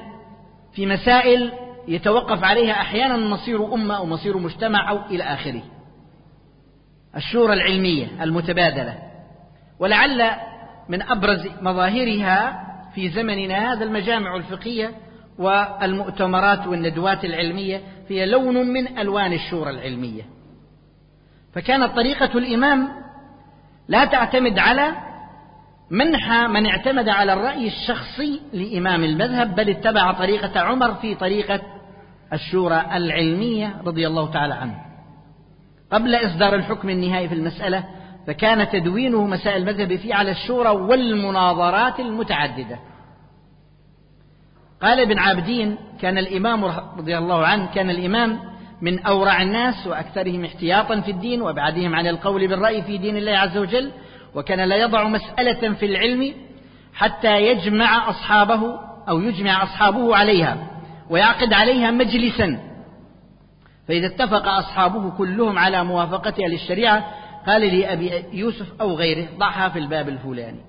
في مسائل يتوقف عليها أحيانا مصير أمة أو مصير مجتمع أو إلى آخره. الشورى العلمية المتبادلة. ولعل من أبرز مظاهرها في زمننا هذا المجامع الفقهية والمؤتمرات والندوات العلمية هي لون من ألوان الشورى العلمية. فكانت طريقة الإمام لا تعتمد على منح من اعتمد على الرأي الشخصي لإمام المذهب بل اتبع طريقة عمر في طريقة الشورى العلمية رضي الله تعالى عنه. قبل إصدار الحكم النهائي في المسألة فكان تدوينه مسائل المذهب فيه على الشورى والمناظرات المتعددة. قال ابن عابدين كان الإمام رضي الله عنه كان الإمام من أورع الناس وأكثرهم احتياطا في الدين وأبعدهم عن القول بالرأي في دين الله عز وجل وكان لا يضع مسألة في العلم حتى يجمع أصحابه أو يجمع أصحابه عليها ويعقد عليها مجلسا. فإذا اتفق أصحابه كلهم على موافقتها للشريعة قال لي أبي يوسف أو غيره ضعها في الباب الفلاني.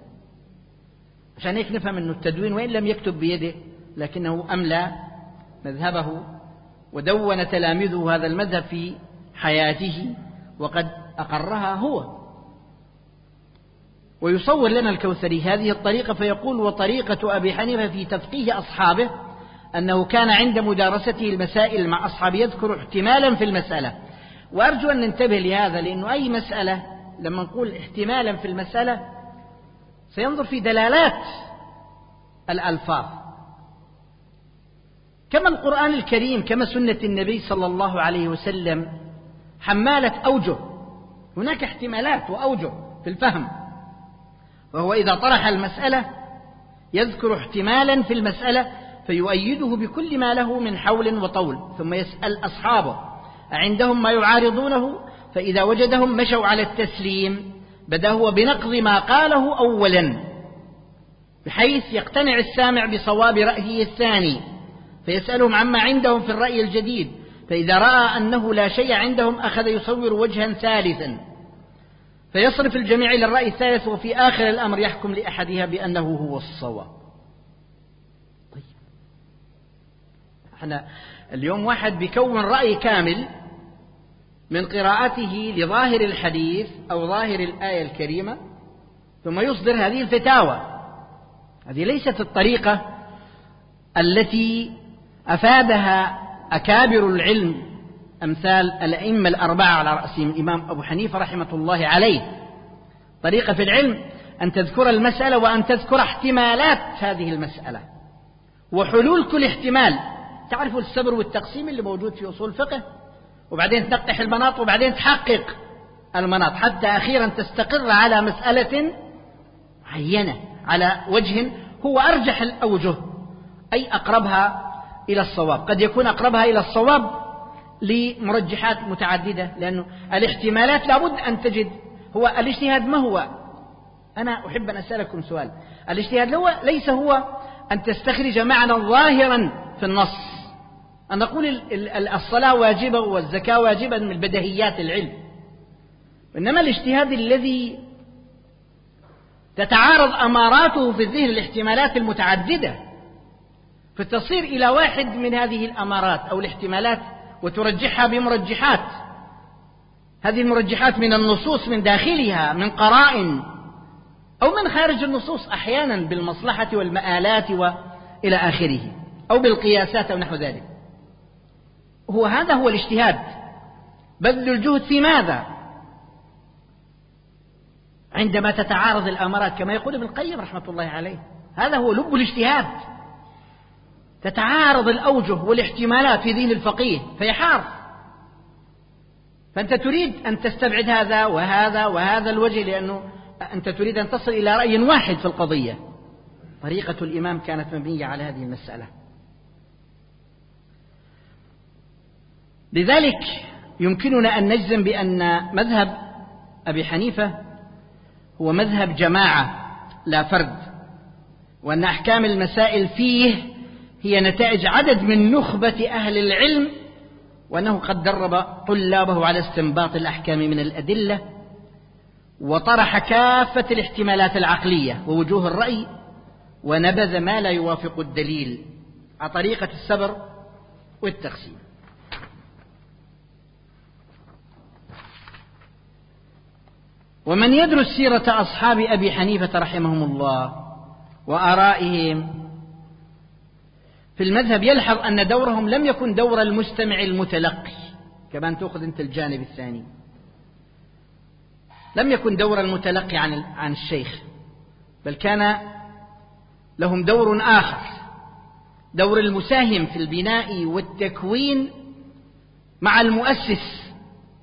عشان هيك نفهم أنه التدوين وإن لم يكتب بيده لكنه أملى مذهبه ودون تلاميذه هذا المذهب في حياته وقد أقرها هو. ويصور لنا الكوثري هذه الطريقة فيقول وطريقة أبي حنيفة في تفقيه أصحابه أنه كان عند مدارسته المسائل مع أصحابه يذكر احتمالا في المسألة. وأرجو أن ننتبه لهذا لأنه أي مسألة لما نقول احتمالا في المسألة سينظر في دلالات الألفاظ. كما القرآن الكريم كما سنة النبي صلى الله عليه وسلم حمالة أوجه. هناك احتمالات وأوجه في الفهم. وهو إذا طرح المسألة يذكر احتمالا في المسألة فيؤيده بكل ما له من حول وطول. ثم يسأل أصحابه أعندهم ما يعارضونه؟ فإذا وجدهم مشوا على التسليم بدا هو بنقض ما قاله أولا بحيث يقتنع السامع بصواب رأيه الثاني. فيسألهم عما عندهم في الرأي الجديد فإذا رأى أنه لا شيء عندهم أخذ يصور وجها ثالثا. فيصرف الجميع إلى الرأي الثالث وفي آخر الأمر يحكم لأحدها بأنه هو الصواب. طيب. إحنا اليوم واحد بيكون رأي كامل من قراءته لظاهر الحديث أو ظاهر الآية الكريمة ثم يصدر هذه الفتاوى. هذه ليست الطريقة التي أفادها أكابر العلم أمثال الأئمة الأربعة على رأسهم الإمام أبو حنيفة رحمة الله عليه. طريقة في العلم أن تذكر المسألة وأن تذكر احتمالات هذه المسألة. وحلول كل احتمال. تعرفوا السبر والتقسيم اللي موجود في أصول الفقه؟ وبعدين تنقح المناط وبعدين تحقق المناط. حتى أخيرا تستقر على مسألة معينة على وجه هو أرجح الأوجه أي أقربها إلى الصواب. قد يكون أقربها إلى الصواب لمرجحات متعددة لأنه الاحتمالات لابد أن تجد. هو الاجتهاد ما هو؟ أنا أحب أن أسألكم سؤال. الاجتهاد ليس هو أن تستخرج معنى ظاهرا في النص. أن نقول الصلاة واجبة والزكاة واجبة من بدهيات العلم. إنما الاجتهاد الذي تتعارض أماراته في الذهن الاحتمالات المتعددة. فتصير إلى واحد من هذه الأمارات أو الاحتمالات وترجحها بمرجحات. هذه المرجحات من النصوص من داخلها من قرائن أو من خارج النصوص أحيانا بالمصلحة والمآلات وإلى آخره أو بالقياسات أو نحو ذلك. هو هذا هو الاجتهاد. بذل الجهد في ماذا؟ عندما تتعارض الأمرات كما يقول ابن القيم رحمة الله عليه. هذا هو لب الاجتهاد. تتعارض الأوجه والاحتمالات في ذهن الفقيه فيحار فأنت تريد أن تستبعد هذا وهذا وهذا الوجه لأنه أنت تريد أن تصل إلى رأي واحد في القضية. طريقة الإمام كانت مبنية على هذه المسألة. لذلك يمكننا أن نجزم بأن مذهب أبي حنيفة هو مذهب جماعة لا فرد وأن أحكام المسائل فيه هي نتائج عدد من نخبة أهل العلم وأنه قد درب طلابه على استنباط الأحكام من الأدلة وطرح كافة الاحتمالات العقلية ووجوه الرأي ونبذ ما لا يوافق الدليل على طريقة السبر والتقسيم. ومن يدرس سيرة أصحاب أبي حنيفة رحمهم الله وآرائهم في المذهب يلحظ أن دورهم لم يكن دور المستمع المتلقي. كمان تأخذ أنت الجانب الثاني. لم يكن دور المتلقي عن عن الشيخ بل كان لهم دور آخر. دور المساهم في البناء والتكوين مع المؤسس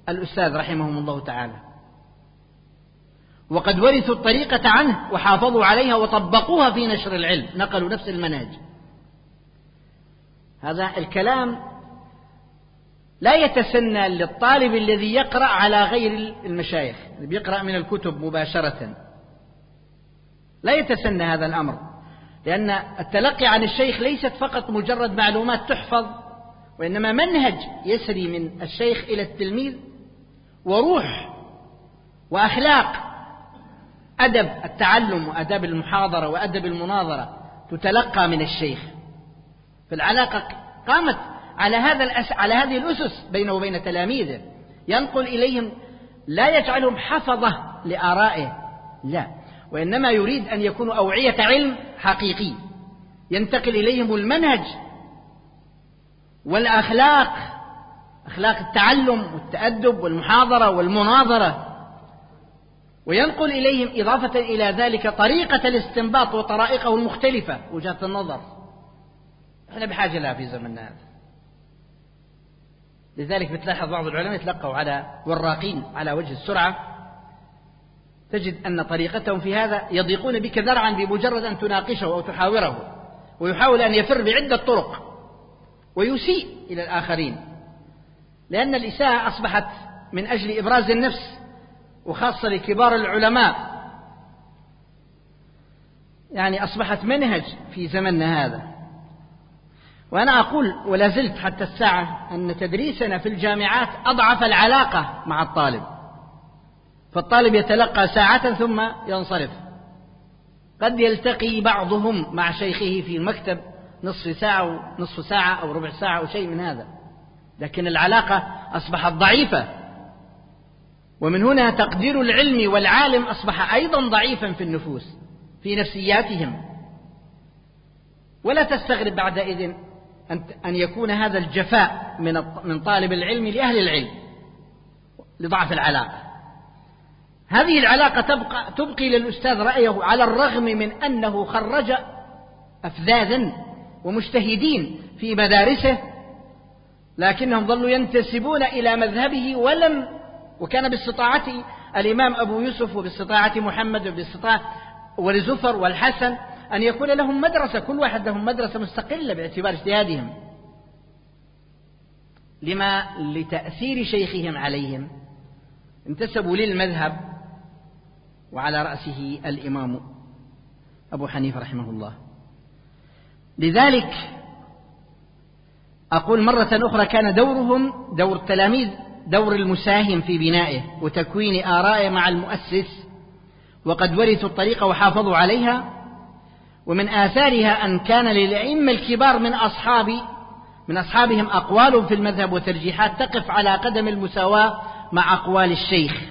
الأستاذ رحمهم الله تعالى. وقد ورثوا الطريقة عنه وحافظوا عليها وطبقوها في نشر العلم. نقلوا نفس المنهج هذا الكلام لا يتسنى للطالب الذي يقرأ على غير المشايخ بيقرأ من الكتب مباشرة. لا يتسنى هذا الأمر لأن التلقي عن الشيخ ليست فقط مجرد معلومات تحفظ وإنما منهج يسري من الشيخ إلى التلميذ وروح وأخلاق أدب التعلم وأدب المحاضرة وأدب المناظرة تتلقى من الشيخ. فالعلاقة قامت على هذا الأس... على هذه الأسس بينه وبين تلاميذه. ينقل إليهم لا يجعلهم حفظة لآرائه. لا. وإنما يريد أن يكونوا أوعية علم حقيقي. ينتقل إليهم المنهج والأخلاق أخلاق التعلم والتأدب والمحاضرة والمناظرة. وينقل إليهم إضافة إلى ذلك طريقة الاستنباط وطرائقه المختلفة. وجهة النظر. إحنا بحاجة لها في زمننا هذا. لذلك بتلاحظ بعض العلماء يتلقوا على وراقين على وجه السرعة تجد أن طريقتهم في هذا يضيقون بك ذرعا بمجرد أن تناقشه أو تحاوره ويحاول أن يفر بعدة طرق ويسيء إلى الآخرين. لأن الإساءة أصبحت من أجل إبراز النفس وخاصة لكبار العلماء. يعني أصبحت منهج في زمننا هذا. وأنا أقول ولا زلت حتى الساعة أن تدريسنا في الجامعات أضعف العلاقة مع الطالب. فالطالب يتلقى ساعة ثم ينصرف. قد يلتقي بعضهم مع شيخه في المكتب نصف ساعة أو نصف ساعة أو ربع ساعة أو شيء من هذا. لكن العلاقة أصبحت ضعيفة. ومن هنا تقدير العلم والعالم أصبح أيضا ضعيفا في النفوس في نفسياتهم. ولا تستغرب بعدئذ أن يكون هذا الجفاء من من طالب العلم لأهل العلم لضعف العلاقة. هذه العلاقة تبقى تبقي للأستاذ رأيه على الرغم من أنه خرج أفذاذا ومجتهدين في مدارسه لكنهم ظلوا ينتسبون إلى مذهبه ولم وكان باستطاعة الإمام أبو يوسف وباستطاعة محمد وباستطاعة ولزفر والحسن أن يكون لهم مدرسة كل واحد لهم مدرسة مستقلة باعتبار اجتهادهم. لما؟ لتأثير شيخهم عليهم. انتسبوا للمذهب وعلى رأسه الإمام أبو حنيفة رحمه الله. لذلك أقول مرة أخرى كان دورهم دور التلاميذ دور المساهم في بنائه وتكوين آرائه مع المؤسس وقد ورثوا الطريقة وحافظوا عليها. ومن آثارها أن كان للأئمة الكبار من أصحاب من أصحابهم أقوال في المذهب وترجيحات تقف على قدم المساواة مع أقوال الشيخ.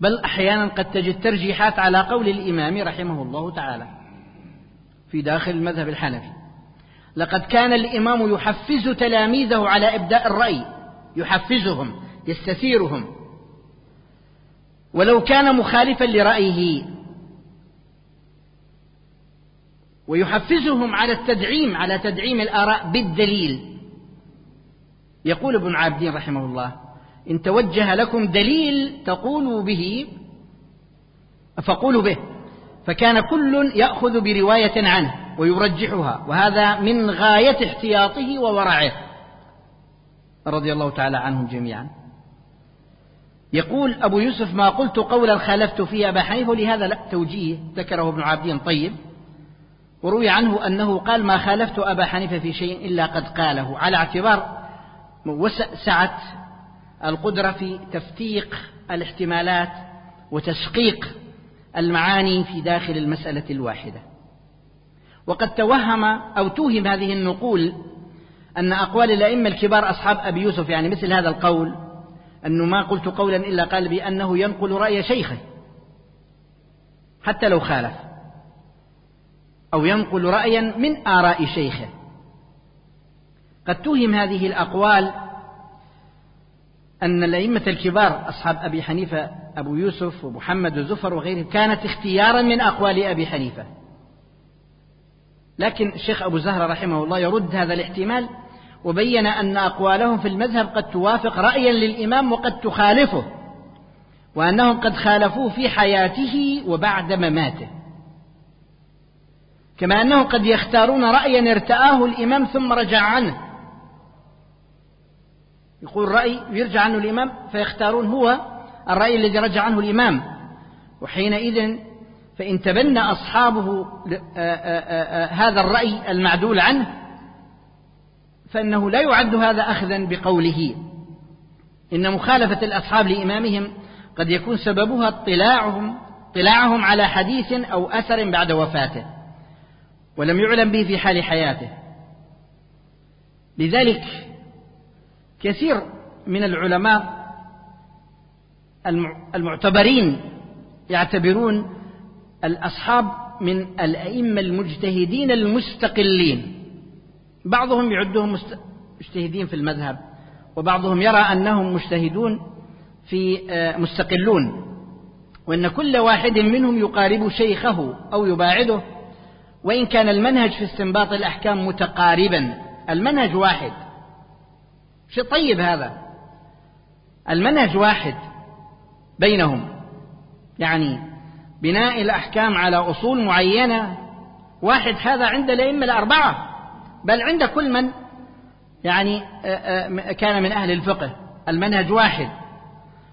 بل أحيانا قد تجد ترجيحات على قول الإمام رحمه الله تعالى في داخل المذهب الحنفي. لقد كان الإمام يحفز تلاميذه على إبداء الرأي يحفزهم يستثيرهم. ولو كان مخالفا لرأيه ويحفزهم على التدعيم على تدعيم الآراء بالدليل. يقول ابن عابدين رحمه الله إن توجه لكم دليل تقولوا به فقولوا به فكان كل يأخذ برواية عنه ويرجحها وهذا من غاية احتياطه وورعه. رضي الله تعالى عنهم جميعا. يقول أبو يوسف ما قلت قولا خالفت فيه أبا حنيفة لهذا لا توجيه ذكره ابن عابدين طيب. وروي عنه أنه قال ما خالفت أبا حنيفة في شيء إلا قد قاله. على اعتبار سعة القدرة في تفتيق الاحتمالات وتشقيق المعاني في داخل المسألة الواحدة. وقد توهم أو توهم هذه النقول أن أقوال الأئمة الكبار أصحاب أبي يوسف يعني مثل هذا القول أنه ما قلت قولا إلا قال بأنه ينقل رأي شيخه حتى لو خالف. أو ينقل رأيا من آراء شيخه. قد توهم هذه الأقوال أن الأئمة الكبار أصحاب أبي حنيفة أبو يوسف ومحمد وزفر وغيرهم كانت اختيارا من أقوال أبي حنيفة. لكن الشيخ أبو زهرة رحمه الله يرد هذا الاحتمال وبين أن أقوالهم في المذهب قد توافق رأيا للإمام وقد تخالفه وأنهم قد خالفوه في حياته وبعد مماته. كما أنهم قد يختارون رأيا ارتآه الإمام ثم رجع عنه. يقول رأي يرجع عنه الإمام فيختارون هو الرأي الذي رجع عنه الإمام. وحينئذ فإن تبنى أصحابه هذا الرأي المعدول عنه فإنه لا يعد هذا أخذا بقوله. إن مخالفة الأصحاب لإمامهم قد يكون سببها اطلاعهم اطلاعهم على حديث أو أثر بعد وفاته. ولم يعلم به في حال حياته. لذلك كثير من العلماء المعتبرين يعتبرون الأصحاب من الأئمة المجتهدين المستقلين. بعضهم يعدهم مجتهدين في المذهب وبعضهم يرى أنهم مجتهدون في آه، مستقلون وأن كل واحد منهم يقارب شيخه أو يباعده وإن كان المنهج في استنباط الأحكام متقاربا. المنهج واحد. شيء طيب هذا؟ المنهج واحد بينهم. يعني بناء الأحكام على أصول معينة. واحد هذا عند الأئمة الأربعة. بل عند كل من؟ يعني كان من أهل الفقه. المنهج واحد.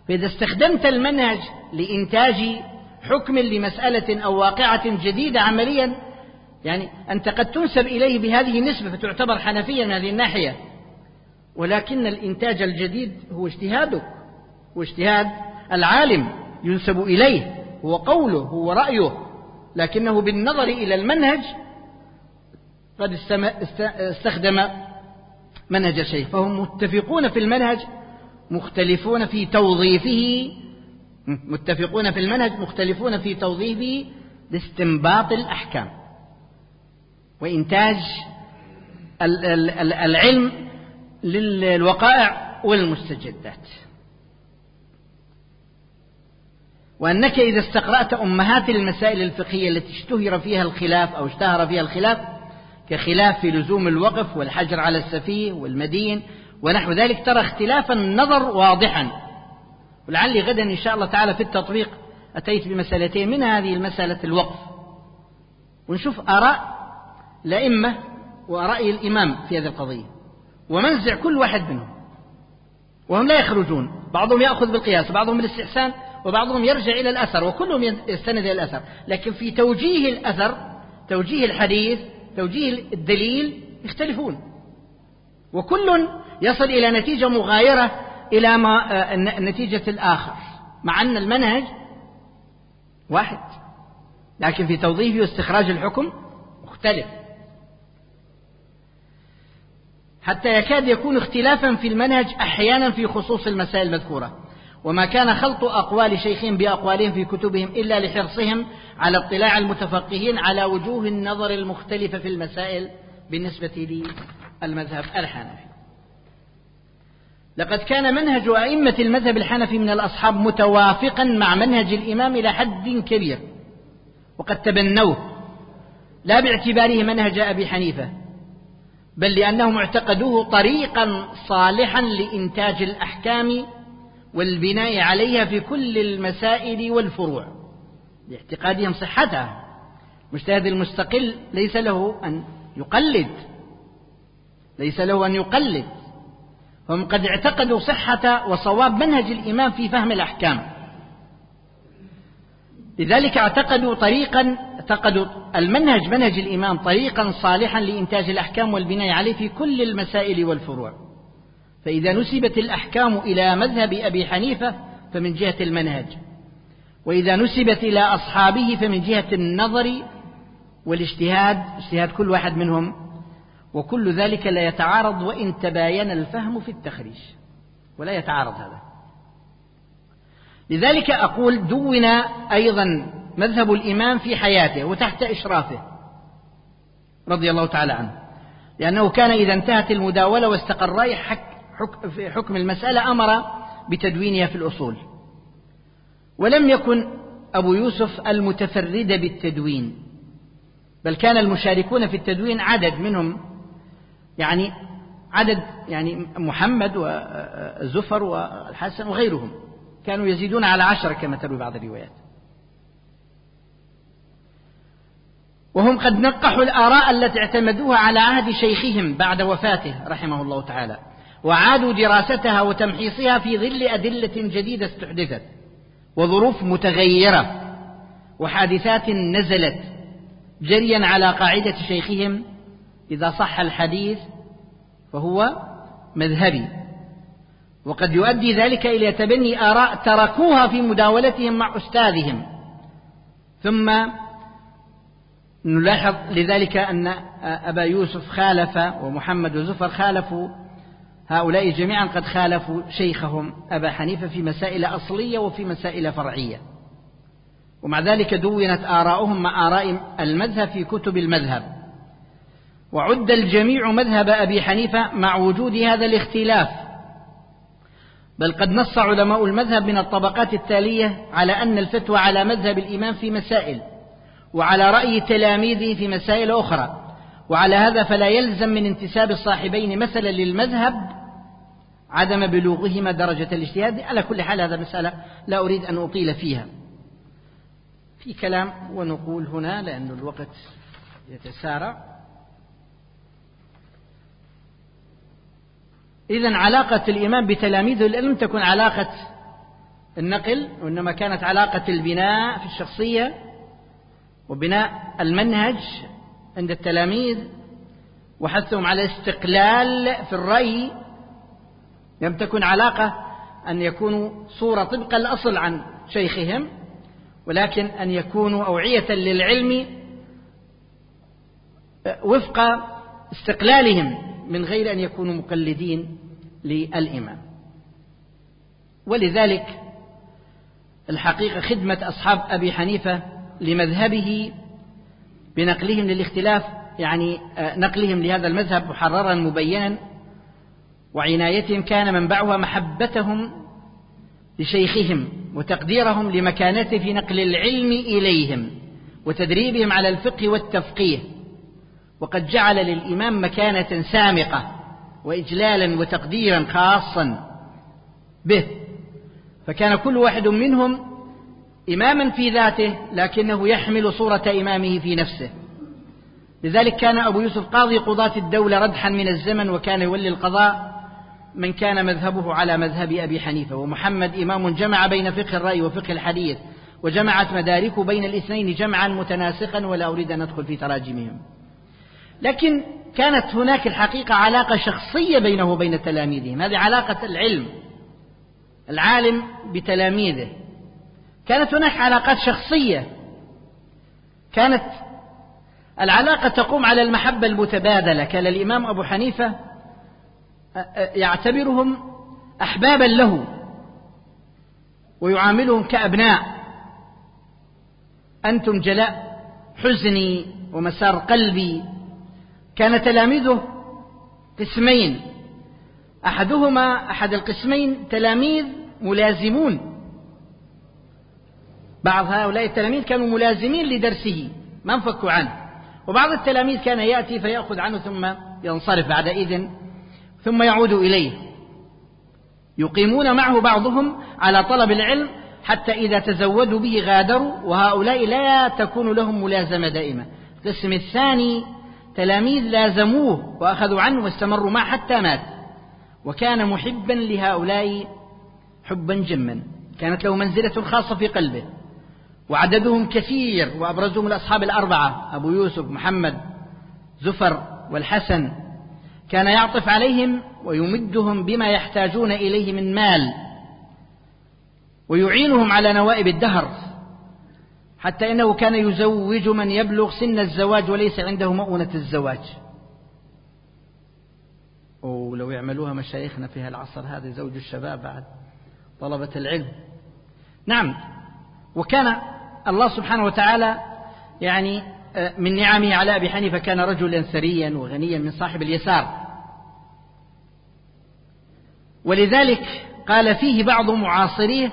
فإذا استخدمت المنهج لإنتاج حكم لمسألة أو واقعة جديدة عمليا يعني أنت قد تنسب إليه بهذه النسبة فتعتبر حنفيا من هذه الناحية. ولكن الإنتاج الجديد هو اجتهادك هو اجتهاد العالم ينسب إليه هو قوله هو رأيه. لكنه بالنظر إلى المنهج قد استخدم منهج الشيخ. فهم متفقون في المنهج مختلفون في توظيفه متفقون في المنهج مختلفون في توظيفه لاستنباط الأحكام. وإنتاج العلم للوقائع والمستجدات. وأنك إذا استقرأت أمهات المسائل الفقهية التي اشتهر فيها الخلاف أو اشتهر فيها الخلاف كخلاف في لزوم الوقف والحجر على السفيه والمدين ونحو ذلك ترى اختلاف النظر واضحا. ولعلي غدا إن شاء الله تعالى في التطبيق أتيت بمسألتين من هذه المسألة الوقف. ونشوف آراء الأئمة ورأي الإمام في هذه القضية ومنزع كل واحد منهم وهم لا يخرجون بعضهم يأخذ بالقياس وبعضهم بالاستحسان وبعضهم يرجع إلى الأثر وكلهم يستند إلى الأثر لكن في توجيه الأثر توجيه الحديث توجيه الدليل يختلفون وكل يصل إلى نتيجة مغايرة إلى ما آه، نتيجة الآخر مع أن المنهج واحد لكن في توظيفه واستخراج الحكم مختلف. حتى يكاد يكون اختلافا في المنهج أحيانا في خصوص المسائل المذكورة. وما كان خلط أقوال شيخهم بأقوالهم في كتبهم إلا لحرصهم على اطلاع المتفقهين على وجوه النظر المختلفة في المسائل بالنسبة للمذهب الحنفي. لقد كان منهج أئمة المذهب الحنفي من الأصحاب متوافقا مع منهج الإمام إلى حد كبير وقد تبنوه. لا باعتباره منهج أبي حنيفة. بل لأنهم اعتقدوه طريقا صالحا لإنتاج الأحكام والبناء عليها في كل المسائل والفروع لاعتقادهم صحتها مجتهد المستقل ليس له أن يقلد ليس له أن يقلد. هم قد اعتقدوا صحة وصواب منهج الإمام في فهم الأحكام. لذلك اعتقدوا طريقا اعتقدوا المنهج منهج الإمام طريقا صالحا لإنتاج الأحكام والبناء عليه في كل المسائل والفروع. فإذا نسبت الأحكام إلى مذهب أبي حنيفة فمن جهة المنهج. وإذا نسبت إلى أصحابه فمن جهة النظر والاجتهاد اجتهاد كل واحد منهم. وكل ذلك لا يتعارض وإن تباين الفهم في التخريج. ولا يتعارض هذا. لذلك أقول دون أيضا مذهب الإمام في حياته وتحت إشرافه رضي الله تعالى عنه. لأنه كان إذا انتهت المداولة واستقر في حكم المسألة أمر بتدوينها في الأصول. ولم يكن أبو يوسف المتفرد بالتدوين بل كان المشاركون في التدوين عدد منهم يعني عدد يعني محمد وزفر والحسن وغيرهم. كانوا يزيدون على عشرة كما تروي بعض الروايات. وهم قد نقحوا الآراء التي اعتمدوها على عهد شيخهم بعد وفاته رحمه الله تعالى وعادوا دراستها وتمحيصها في ظل أدلة جديدة استحدثت وظروف متغيرة وحادثات نزلت جريا على قاعدة شيخهم إذا صح الحديث فهو مذهبي. وقد يؤدي ذلك إلى تبني آراء تركوها في مداولتهم مع أستاذهم. ثم نلاحظ لذلك أن أبا يوسف خالف ومحمد وزفر خالفوا هؤلاء جميعا قد خالفوا شيخهم أبا حنيفة في مسائل أصلية وفي مسائل فرعية. ومع ذلك دونت آراؤهم مع آراء المذهب في كتب المذهب. وعد الجميع مذهب أبي حنيفة مع وجود هذا الاختلاف. بل قد نص علماء المذهب من الطبقات التالية على أن الفتوى على مذهب الإمام في مسائل وعلى رأي تلاميذه في مسائل أخرى وعلى هذا فلا يلزم من انتساب الصاحبين مثلا للمذهب عدم بلوغهما درجة الاجتهاد. على كل حال هذا مسألة لا أريد أن أطيل فيها. في كلام ونقول هنا لأن الوقت يتسارع. إذا علاقة الإمام بتلاميذه لم تكن علاقة النقل وإنما كانت علاقة البناء في الشخصية وبناء المنهج عند التلاميذ وحثهم على الاستقلال في الرأي. لم تكن علاقة أن يكونوا صورة طبق الأصل عن شيخهم ولكن أن يكونوا أوعية للعلم وفق استقلالهم. من غير أن يكونوا مقلدين للإمام. ولذلك الحقيقة خدمة أصحاب أبي حنيفة لمذهبه بنقلهم للاختلاف يعني آه، نقلهم لهذا المذهب محررا مبينا وعنايتهم كان منبعها محبتهم لشيخهم وتقديرهم لمكانته في نقل العلم إليهم وتدريبهم على الفقه والتفقيه. وقد جعل للإمام مكانة سامقة وإجلالا وتقديرا خاصا به. فكان كل واحد منهم إماما في ذاته لكنه يحمل صورة إمامه في نفسه. لذلك كان أبو يوسف قاضي قضاة الدولة ردحا من الزمن وكان يولي القضاء من كان مذهبه على مذهب أبي حنيفة. ومحمد إمام جمع بين فقه الرأي وفقه الحديث وجمعت مداركه بين الاثنين جمعا متناسقا ولا أريد أن أدخل في تراجمهم. لكن كانت هناك الحقيقة علاقة شخصية بينه وبين تلاميذهم. هذه علاقة العلم العالم بتلاميذه. كانت هناك علاقات شخصية. كانت العلاقة تقوم على المحبة المتبادلة. كان الإمام أبو حنيفة يعتبرهم أحبابا له ويعاملهم كأبناء. أنتم جلاء حزني ومسار قلبي. كان تلاميذه قسمين. أحدهما أحد القسمين تلاميذ ملازمون. بعض هؤلاء التلاميذ كانوا ملازمين لدرسه ما انفكوا عنه. وبعض التلاميذ كان يأتي فيأخذ عنه ثم ينصرف بعد إذن ثم يعود إليه. يقيمون معه بعضهم على طلب العلم حتى إذا تزودوا به غادروا وهؤلاء لا تكون لهم ملازمة دائمة. القسم الثاني تلاميذ لازموه وأخذوا عنه واستمروا معه حتى مات. وكان محبا لهؤلاء حبا جما. كانت له منزلة خاصة في قلبه. وعددهم كثير وأبرزهم الأصحاب الأربعة أبو يوسف محمد زفر والحسن. كان يعطف عليهم ويمدهم بما يحتاجون إليه من مال. ويعينهم على نوائب الدهر. حتى إنه كان يزوج من يبلغ سن الزواج وليس عنده مؤونة الزواج. ولو يعملوها مشايخنا في هالعصر هذا زوج الشباب بعد طلبة العلم. نعم وكان الله سبحانه وتعالى يعني آه، من نعمه على أبي حنيفة كان رجلا ثريا وغنيا من صاحب اليسار. ولذلك قال فيه بعض معاصريه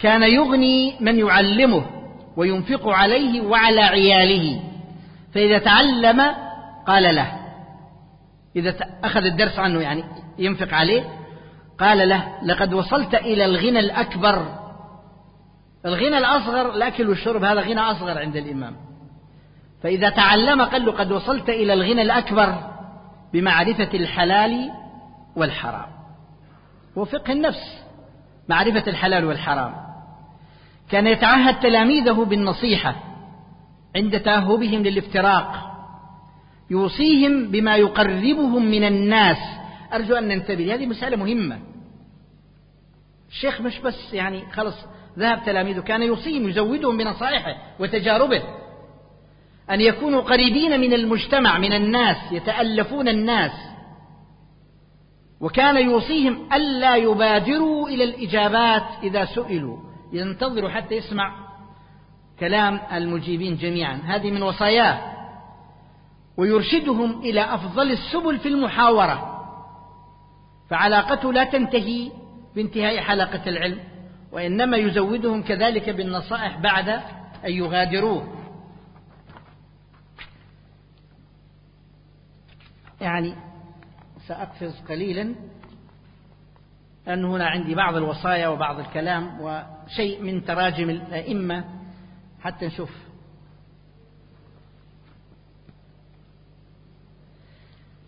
كان يغني من يعلمه. وينفق عليه وعلى عياله. فإذا تعلم قال له. إذا أخذ الدرس عنه يعني ينفق عليه قال له لقد وصلت إلى الغنى الأكبر. الغنى الأصغر الأكل والشرب هذا غنى أصغر عند الإمام. فإذا تعلم قال له قد وصلت إلى الغنى الأكبر بمعرفة الحلال والحرام. وفقه النفس معرفة الحلال والحرام. كان يتعهد تلاميذه بالنصيحة عند تأهبهم للافتراق. يوصيهم بما يقربهم من الناس. أرجو أن ننتبه. هذه مسألة مهمة. الشيخ مش بس يعني خلص ذهب تلاميذه. كان يوصيهم يزودهم بنصائحه وتجاربه. أن يكونوا قريبين من المجتمع من الناس يتألفون الناس. وكان يوصيهم ألا يبادروا إلى الإجابات إذا سئلوا. ينتظروا حتى يسمع كلام المجيبين جميعا. هذه من وصاياه. ويرشدهم إلى أفضل السبل في المحاورة. فعلاقته لا تنتهي بانتهاء حلقة العلم وإنما يزودهم كذلك بالنصائح بعد أن يغادروه. يعني سأقفز قليلا. لأن هنا عندي بعض الوصايا وبعض الكلام وشيء من تراجم الأئمة. حتى نشوف.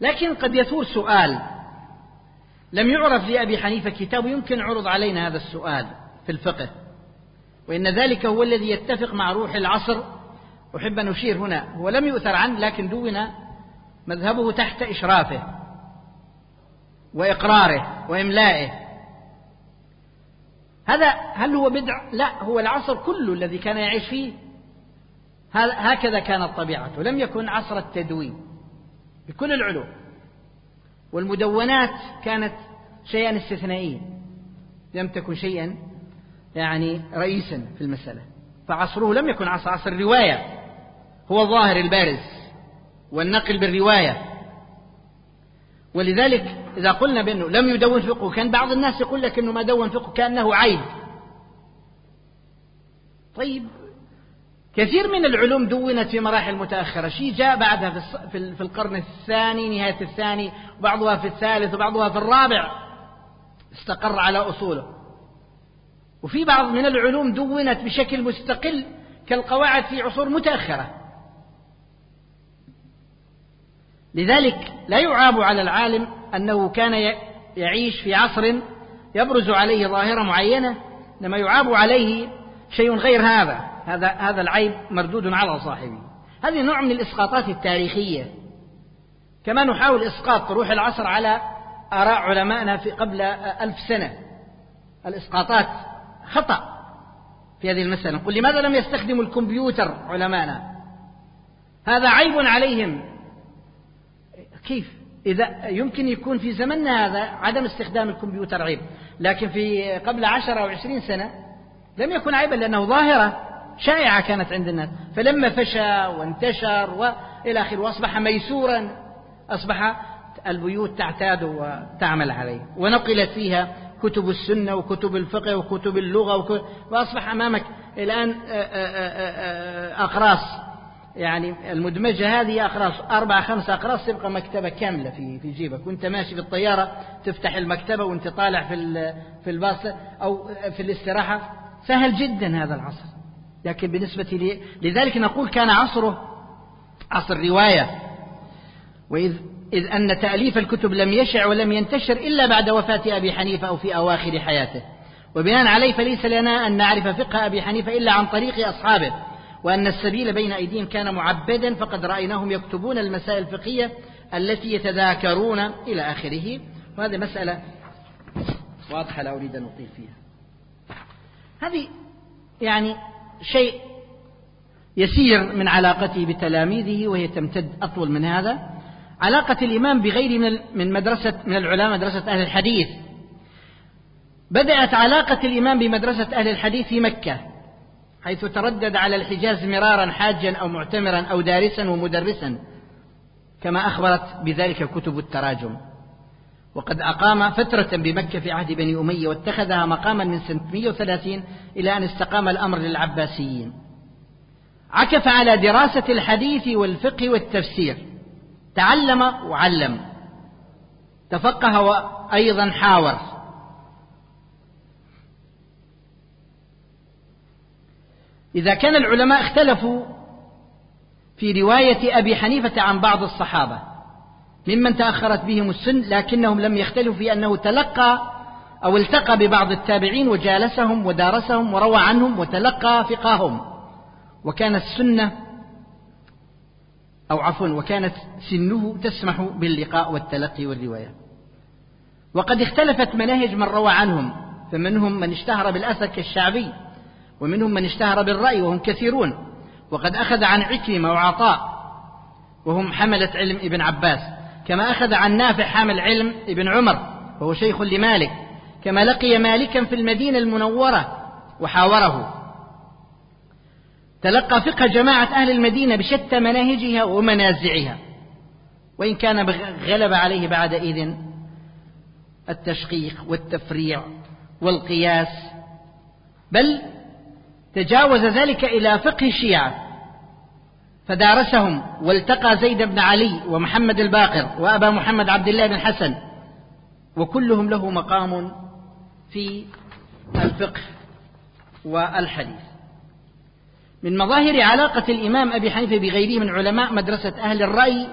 لكن قد يثور سؤال. لم يعرف لأبي حنيفة كتاب يمكن عرض علينا هذا السؤال في الفقه. وإن ذلك هو الذي يتفق مع روح العصر. أحب أن أشير هنا. هو لم يؤثر عنه لكن دون مذهبه تحت إشرافه وإقراره وإملائه. هذا هل هو بدع؟ لا هو العصر كله الذي كان يعيش فيه. هكذا كانت طبيعته. لم يكن عصر التدوين بكل العلوم. والمدونات كانت شيئا استثنائيا لم تكن شيئا يعني رئيسا في المسألة. فعصره لم يكن عصر عصر الرواية. هو الظاهر البارز والنقل بالرواية. ولذلك إذا قلنا بأنه لم يدون فقه كان بعض الناس يقول لك أنه ما دون فقه كأنه عيب طيب كثير من العلوم دونت في مراحل متأخرة. شيء جاء بعدها في القرن الثاني نهاية الثاني وبعضها في الثالث وبعضها في الرابع. استقر على أصوله. وفي بعض من العلوم دونت بشكل مستقل كالقواعد في عصور متأخرة. لذلك لا يعاب على العالم أنه كان يعيش في عصر يبرز عليه ظاهرة معينة إنما يعاب عليه شيء غير هذا. هذا هذا العيب مردود على صاحبه. هذه نوع من الإسقاطات التاريخية. كما نحاول إسقاط روح العصر على آراء علمائنا في قبل ألف سنة. الإسقاطات خطأ في هذه المسألة. نقول لماذا لم يستخدموا الكمبيوتر علمائنا هذا عيب عليهم. كيف؟ إذا يمكن يكون في زمننا هذا عدم استخدام الكمبيوتر عيب، لكن في قبل عشر أو عشرين سنة لم يكن عيبا لأنه ظاهرة شائعة كانت عند الناس، فلما فشى وانتشر وإلى آخره وأصبح ميسورا أصبح البيوت تعتاد وتعمل عليه، ونقلت فيها كتب السنة وكتب الفقه وكتب اللغة وأصبح أمامك الآن أقراص. يعني المدمجة هذه أقراص أربعة خمسة أقراص تبقى مكتبة كاملة في في جيبك. وأنت ماشي بالطيارة تفتح المكتبة وأنت طالع في في الباص أو في الاستراحة. سهل جدا هذا العصر. لكن بالنسبة لي لذلك نقول كان عصره عصر رواية وإذ إذ أن تأليف الكتب لم يشع ولم ينتشر إلا بعد وفاة أبي حنيفة أو في أواخر حياته. وبناء عليه فليس لنا أن نعرف فقه أبي حنيفة إلا عن طريق أصحابه. وأن السبيل بين أيديهم كان معبدا فقد رأيناهم يكتبون المسائل الفقهية التي يتذاكرون إلى آخره. وهذه مسألة واضحة لا أريد أن أطيل فيها. هذه يعني شيء يسير من علاقته بتلاميذه وهي تمتد أطول من هذا. علاقة الإمام بغير من مدرسة من العلماء مدرسة أهل الحديث. بدأت علاقة الإمام بمدرسة أهل الحديث في مكة. حيث تردد على الحجاز مرارا حاجا أو معتمرا أو دارسا ومدرسا كما أخبرت بذلك كتب التراجم. وقد أقام فترة بمكة في عهد بني أمية واتخذها مقاما من سنة 130 إلى أن استقام الأمر للعباسيين. عكف على دراسة الحديث والفقه والتفسير. تعلم وعلم. تفقه وأيضا حاور. إذا كان العلماء اختلفوا في رواية أبي حنيفة عن بعض الصحابة ممن تأخرت بهم السن لكنهم لم يختلفوا في أنه تلقى أو التقى ببعض التابعين وجالسهم ودارسهم وروى عنهم وتلقى فقاهم وكانت السنة أو عفوا وكانت سنه تسمح باللقاء والتلقي والرواية وقد اختلفت مناهج من روى عنهم فمنهم من اشتهر بالأثر كالشعبي ومنهم من اشتهر بالرأي وهم كثيرون وقد أخذ عن عكرمة وعطاء وهم حملة علم ابن عباس كما أخذ عن نافع حامل علم ابن عمر وهو شيخ لمالك كما لقي مالكا في المدينة المنورة وحاوره تلقى فقه جماعة أهل المدينة بشتى مناهجها ومنازعها وإن كان غلب عليه بعد إذن التشقيق والتفريع والقياس بل تجاوز ذلك إلى فقه الشيعة فدارسهم والتقى زيد بن علي ومحمد الباقر وأبا محمد عبد الله بن حسن وكلهم له مقام في الفقه والحديث. من مظاهر علاقة الإمام أبي حنيفة بغيره من علماء مدرسة أهل الرأي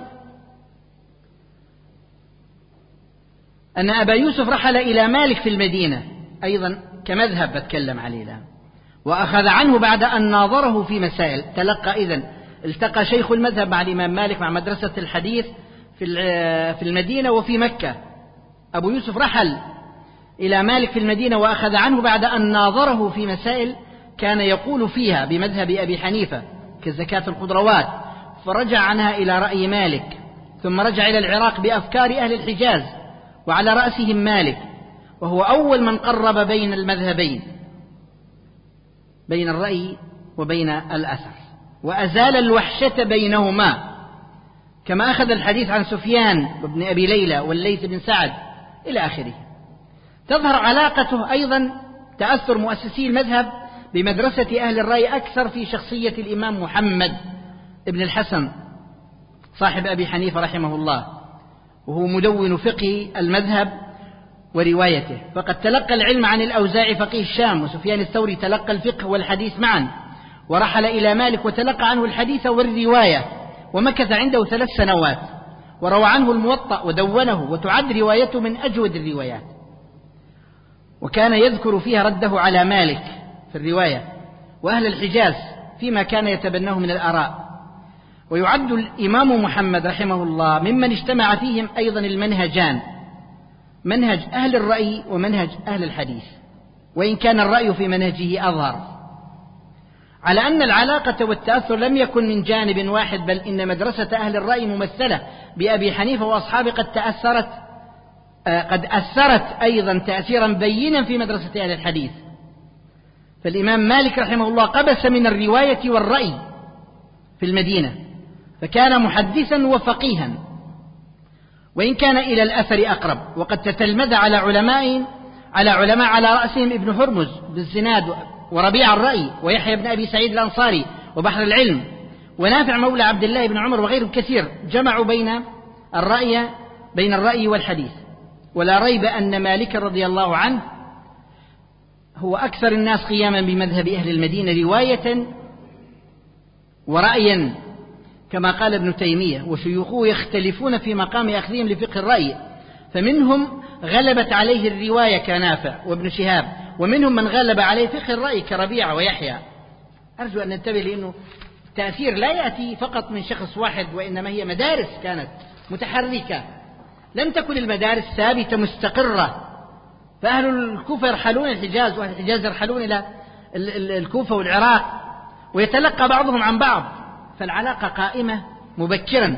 أن أبا يوسف رحل إلى مالك في المدينة أيضا كمذهب بتكلم عليه الآن. وأخذ عنه بعد أن ناظره في مسائل. تلقى إذن التقى شيخ المذهب مع الإمام مالك مع مدرسة الحديث في في المدينة وفي مكة. أبو يوسف رحل إلى مالك في المدينة وأخذ عنه بعد أن ناظره في مسائل كان يقول فيها بمذهب أبي حنيفة كزكاة الخضروات. فرجع عنها إلى رأي مالك ثم رجع إلى العراق بأفكار أهل الحجاز وعلى رأسهم مالك وهو أول من قرب بين المذهبين. بين الرأي وبين الأثر. وأزال الوحشة بينهما. كما أخذ الحديث عن سفيان وابن أبي ليلى والليث بن سعد إلى آخره. تظهر علاقته أيضا تأثر مؤسسي المذهب بمدرسة أهل الرأي أكثر في شخصية الإمام محمد بن الحسن صاحب أبي حنيفة رحمه الله. وهو مدون فقه المذهب وروايته. فقد تلقى العلم عن الأوزاع فقيه الشام وسفيان الثوري تلقى الفقه والحديث معا ورحل إلى مالك وتلقى عنه الحديث والرواية ومكث عنده ثلاث سنوات وروى عنه الموطأ ودونه وتعد روايته من أجود الروايات. وكان يذكر فيها رده على مالك في الرواية وأهل الحجاز فيما كان يتبناه من الآراء. ويعد الإمام محمد رحمه الله ممن اجتمع فيهم أيضا المنهجان منهج أهل الرأي ومنهج أهل الحديث وإن كان الرأي في منهجه أظهر. على أن العلاقة والتأثر لم يكن من جانب واحد بل إن مدرسة أهل الرأي ممثلة بأبي حنيفة وأصحابه قد تأثرت آه، قد أثرت أيضا تأثيرا بينا في مدرسة أهل الحديث. فالإمام مالك رحمه الله قبس من الرواية والرأي في المدينة فكان محدثا وفقيها. وإن كان إلى الأثر أقرب. وقد تتلمذ على علماء على علماء على رأسهم ابن هرمز بالزناد وربيع الرأي ويحيى بن أبي سعيد الأنصاري وبحر العلم. ونافع مولى عبد الله بن عمر وغيرهم كثير. جمعوا بين الرأي بين الرأي والحديث. ولا ريب أن مالك رضي الله عنه هو أكثر الناس قياما بمذهب أهل المدينة رواية ورأيا كما قال ابن تيمية وشيوخه يختلفون في مقام أخذهم لفقه الرأي. فمنهم غلبت عليه الرواية كنافع وابن شهاب ومنهم من غلب عليه فقه الرأي كربيعة ويحيى. أرجو أن ننتبه لأنه التأثير لا يأتي فقط من شخص واحد وإنما هي مدارس كانت متحركة. لم تكن المدارس ثابتة مستقرة. فأهل الكوفة يرحلون الحجاز وأهل الحجاز يرحلون إلى الكوفة والعراق ويتلقى بعضهم عن بعض. فالعلاقة قائمة مبكرا.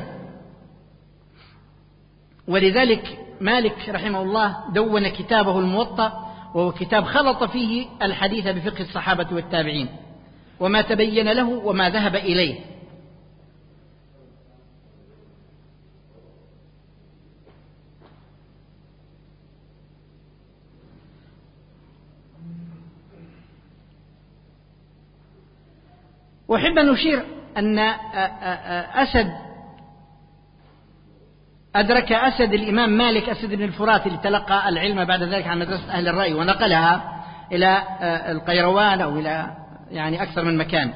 ولذلك مالك رحمه الله دون كتابه الموطأ وهو كتاب خلط فيه الحديث بفقه الصحابة والتابعين. وما تبين له وما ذهب إليه. أحب أن أشير أن أسد أدرك أسد الإمام مالك أسد بن الفرات اللي تلقى العلم بعد ذلك عن مدرسة أهل الرأي ونقلها إلى القيروان أو إلى يعني أكثر من مكان.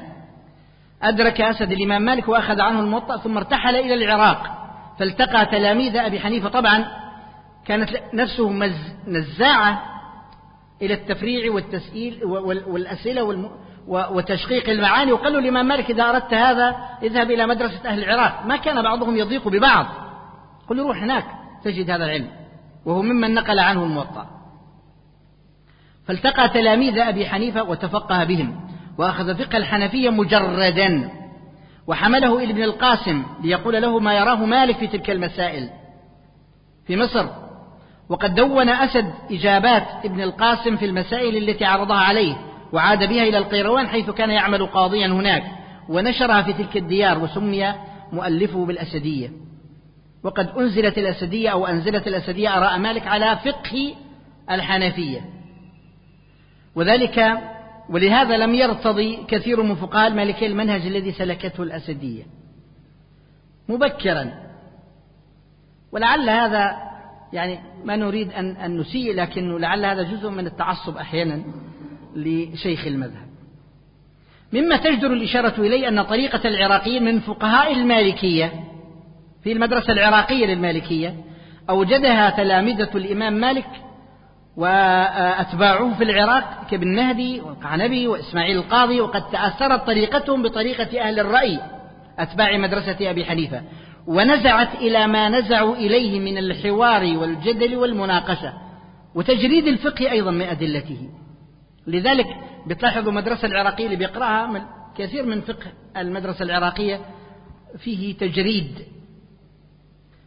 أدرك أسد الإمام مالك وأخذ عنه الموطأ ثم ارتحل إلى العراق فالتقى تلاميذ أبي حنيفة. طبعا كانت نفسه نزاعة إلى التفريع والتسئيل والأسئلة وتشقيق المعاني. وقال له الإمام مالك إذا أردت هذا اذهب إلى مدرسة أهل العراق. ما كان بعضهم يضيق ببعض. قل له روح هناك تجد هذا العلم. وهو ممن نقل عنه الموطأ. فالتقى تلاميذ أبي حنيفة وتفقه بهم وأخذ فقه الحنفية مجردا وحمله إلى ابن القاسم ليقول له ما يراه مالك في تلك المسائل. في مصر. وقد دون أسد إجابات ابن القاسم في المسائل التي عرضها عليه. وعاد بها إلى القيروان حيث كان يعمل قاضيا هناك ونشرها في تلك الديار وسمي مؤلفه بالأسدية. وقد أنزلت الأسدية أو أنزلت الأسدية آراء مالك على فقه الحنفية. وذلك ولهذا لم يرتضي كثير من فقهاء المالكية المنهج الذي سلكته الأسدية. مبكرا. ولعل هذا يعني ما نريد أن, أن نسيء لكنه لعل هذا جزء من التعصب أحيانا. لشيخ المذهب. مما تجدر الإشارة إليه أن طريقة العراقيين من فقهاء المالكية في المدرسة العراقية للمالكية أوجدها تلامذة الإمام مالك وأتباعه في العراق كابن نهدي والقعنبي وإسماعيل القاضي وقد تأثرت طريقتهم بطريقة أهل الرأي أتباع مدرسة أبي حنيفة. ونزعت إلى ما نزعوا إليه من الحوار والجدل والمناقشة وتجريد الفقه أيضا من أدلته. لذلك بتلاحظوا المدرسة العراقية اللي بيقرأها من كثير من فقه المدرسة العراقية فيه تجريد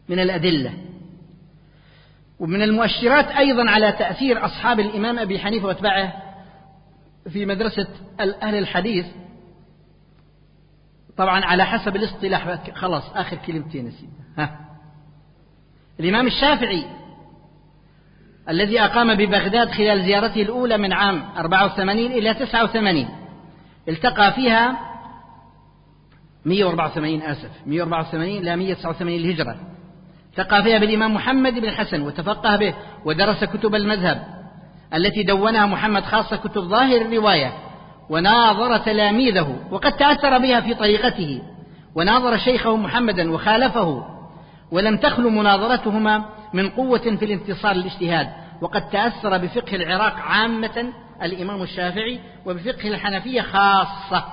من الأدلة ومن المؤشرات أيضا على تأثير أصحاب الإمام أبي حنيفة وأتباعه في مدرسة أهل الحديث. طبعا على حسب الاصطلاح خلاص آخر كلمتين ها. الإمام الشافعي الذي أقام ببغداد خلال زيارته الأولى من عام 84 إلى 89 التقى فيها 184 آسف 184 إلى 189 الهجرة. التقى فيها بالإمام محمد بن الحسن وتفقه به ودرس كتب المذهب التي دونها محمد خاصة كتب ظاهر الرواية وناظر تلاميذه وقد تأثر بها في طريقته وناظر شيخه محمدا وخالفه ولم تخلو مناظرتهما من قوة في الانتصار للاجتهاد وقد تأثر بفقه العراق عامة الإمام الشافعي وبفقه الحنفية خاصة.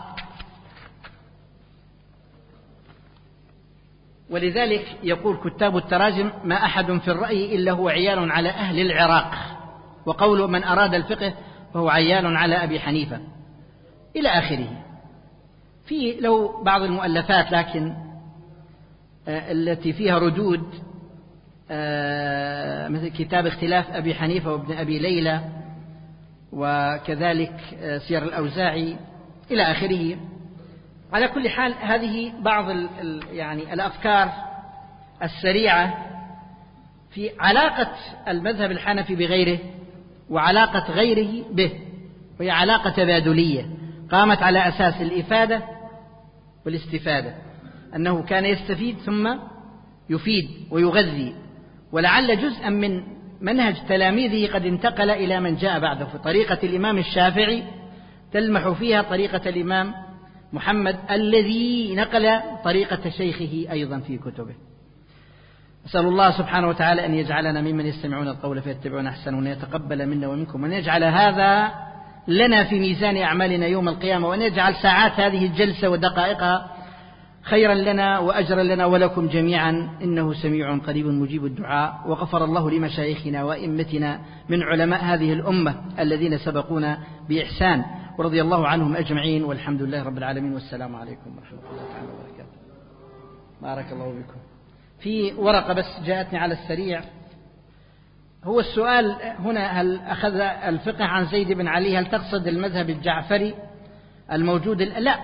ولذلك يقول كتاب التراجم ما أحد في الرأي إلا هو عيال على أهل العراق وقول من أراد الفقه فهو عيال على أبي حنيفة إلى آخره. في له بعض المؤلفات لكن آه، التي فيها ردود مثل كتاب اختلاف أبي حنيفة وابن أبي ليلى وكذلك آه، سير الأوزاعي إلى آخره. على كل حال هذه بعض يعني الأفكار السريعة في علاقة المذهب الحنفي بغيره وعلاقة غيره به وهي علاقة تبادلية قامت على أساس الإفادة والاستفادة أنه كان يستفيد ثم يفيد ويغذي. ولعل جزءا من منهج تلاميذه قد انتقل إلى من جاء بعده. في طريقة الإمام الشافعي تلمح فيها طريقة الإمام محمد الذي نقل طريقة شيخه أيضا في كتبه. أسأل الله سبحانه وتعالى أن يجعلنا ممن يستمعون القول فيتبعون أحسن وأن يتقبل منا ومنكم وأن يجعل هذا لنا في ميزان أعمالنا يوم القيامة وأن يجعل ساعات هذه الجلسة ودقائقها خيرا لنا وأجرا لنا ولكم جميعا. إنه سميع قريب مجيب الدعاء. وغفر الله لمشايخنا وأئمتنا من علماء هذه الأمة الذين سبقونا بإحسان. ورضي الله عنهم أجمعين. والحمد لله رب العالمين. والسلام عليكم ورحمة الله تعالى وبركاته. بارك الله بكم في ورقة بس جاءتني على السريع. هو السؤال هنا هل أخذ الفقه عن زيد بن علي؟ هل تقصد المذهب الجعفري الموجود لا.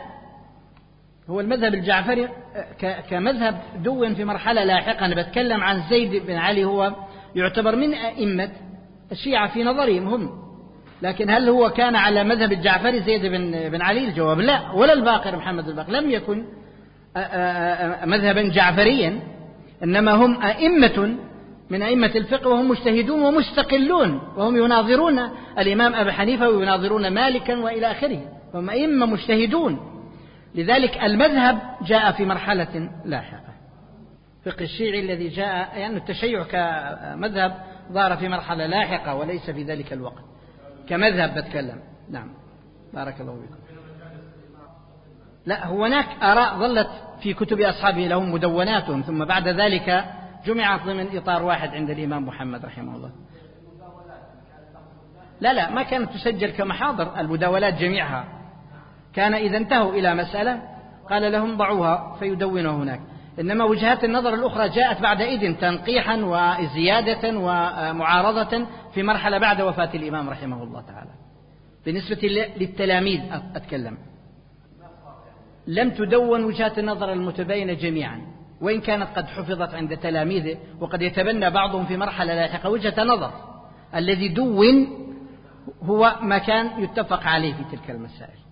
هو المذهب الجعفري كمذهب دون في مرحلة لاحقة. أنا بتكلم عن زيد بن علي هو يعتبر من أئمة الشيعة في نظرهم هم. لكن هل هو كان على مذهب الجعفري زيد بن بن علي؟ الجواب لا. ولا الباقر محمد الباقر. لم يكن مذهبا جعفريا. إنما هم أئمة من أئمة الفقه وهم مجتهدون ومستقلون وهم يناظرون الإمام أبي حنيفة ويناظرون مالكا وإلى آخره. هم أئمة مجتهدون. لذلك المذهب جاء في مرحلة لاحقة. فقه الشيعي الذي جاء يعني التشيع كمذهب ظهر في مرحلة لاحقة وليس في ذلك الوقت. كمذهب بتكلم. نعم. بارك الله فيكم. لا هناك آراء ظلت في كتب أصحابه لهم مدوناتهم ثم بعد ذلك جمعت ضمن إطار واحد عند الإمام محمد رحمه الله. لا لا ما كانت تسجل كمحاضر المداولات جميعها. كان إذا انتهوا إلى مسألة قال لهم ضعوها فيدونوا هناك. إنما وجهات النظر الأخرى جاءت بعد إذن تنقيحا وزيادة ومعارضة في مرحلة بعد وفاة الإمام رحمه الله تعالى. بالنسبة للتلاميذ أتكلم. لم تدون وجهات النظر المتباينة جميعا. وإن كانت قد حفظت عند تلاميذه وقد يتبنى بعضهم في مرحلة لاحقة وجهة نظر. الذي دون هو ما كان يتفق عليه في تلك المسائل.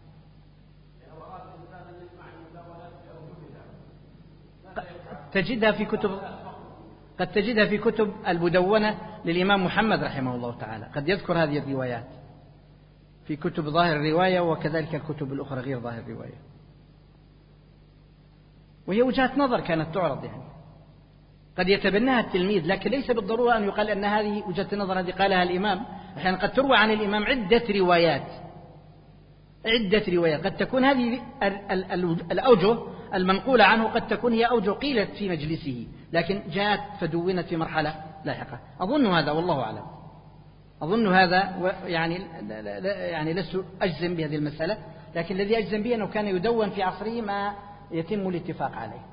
تجدها في كتب قد تجدها في كتب المدونة للإمام محمد رحمه الله تعالى. قد يذكر هذه الروايات في كتب ظاهر الرواية وكذلك الكتب الأخرى غير ظاهر الرواية. وهي وجهة نظر كانت تعرض يعني. قد يتبناها التلميذ لكن ليس بالضرورة أن يقال أن هذه وجهة النظر التي قالها الإمام. أحيانا قد تروى عن الإمام عدة روايات. عدة روايات. قد تكون هذه الأوجه المنقولة عنه قد تكون هي أوجه قيلت في مجلسه لكن جاءت فدونت في مرحلة لاحقة. أظن هذا والله أعلم. أظن هذا يعني يعني لست أجزم بهذه المسألة لكن الذي أجزم به أنه كان يدون في عصره ما يتم الاتفاق عليه.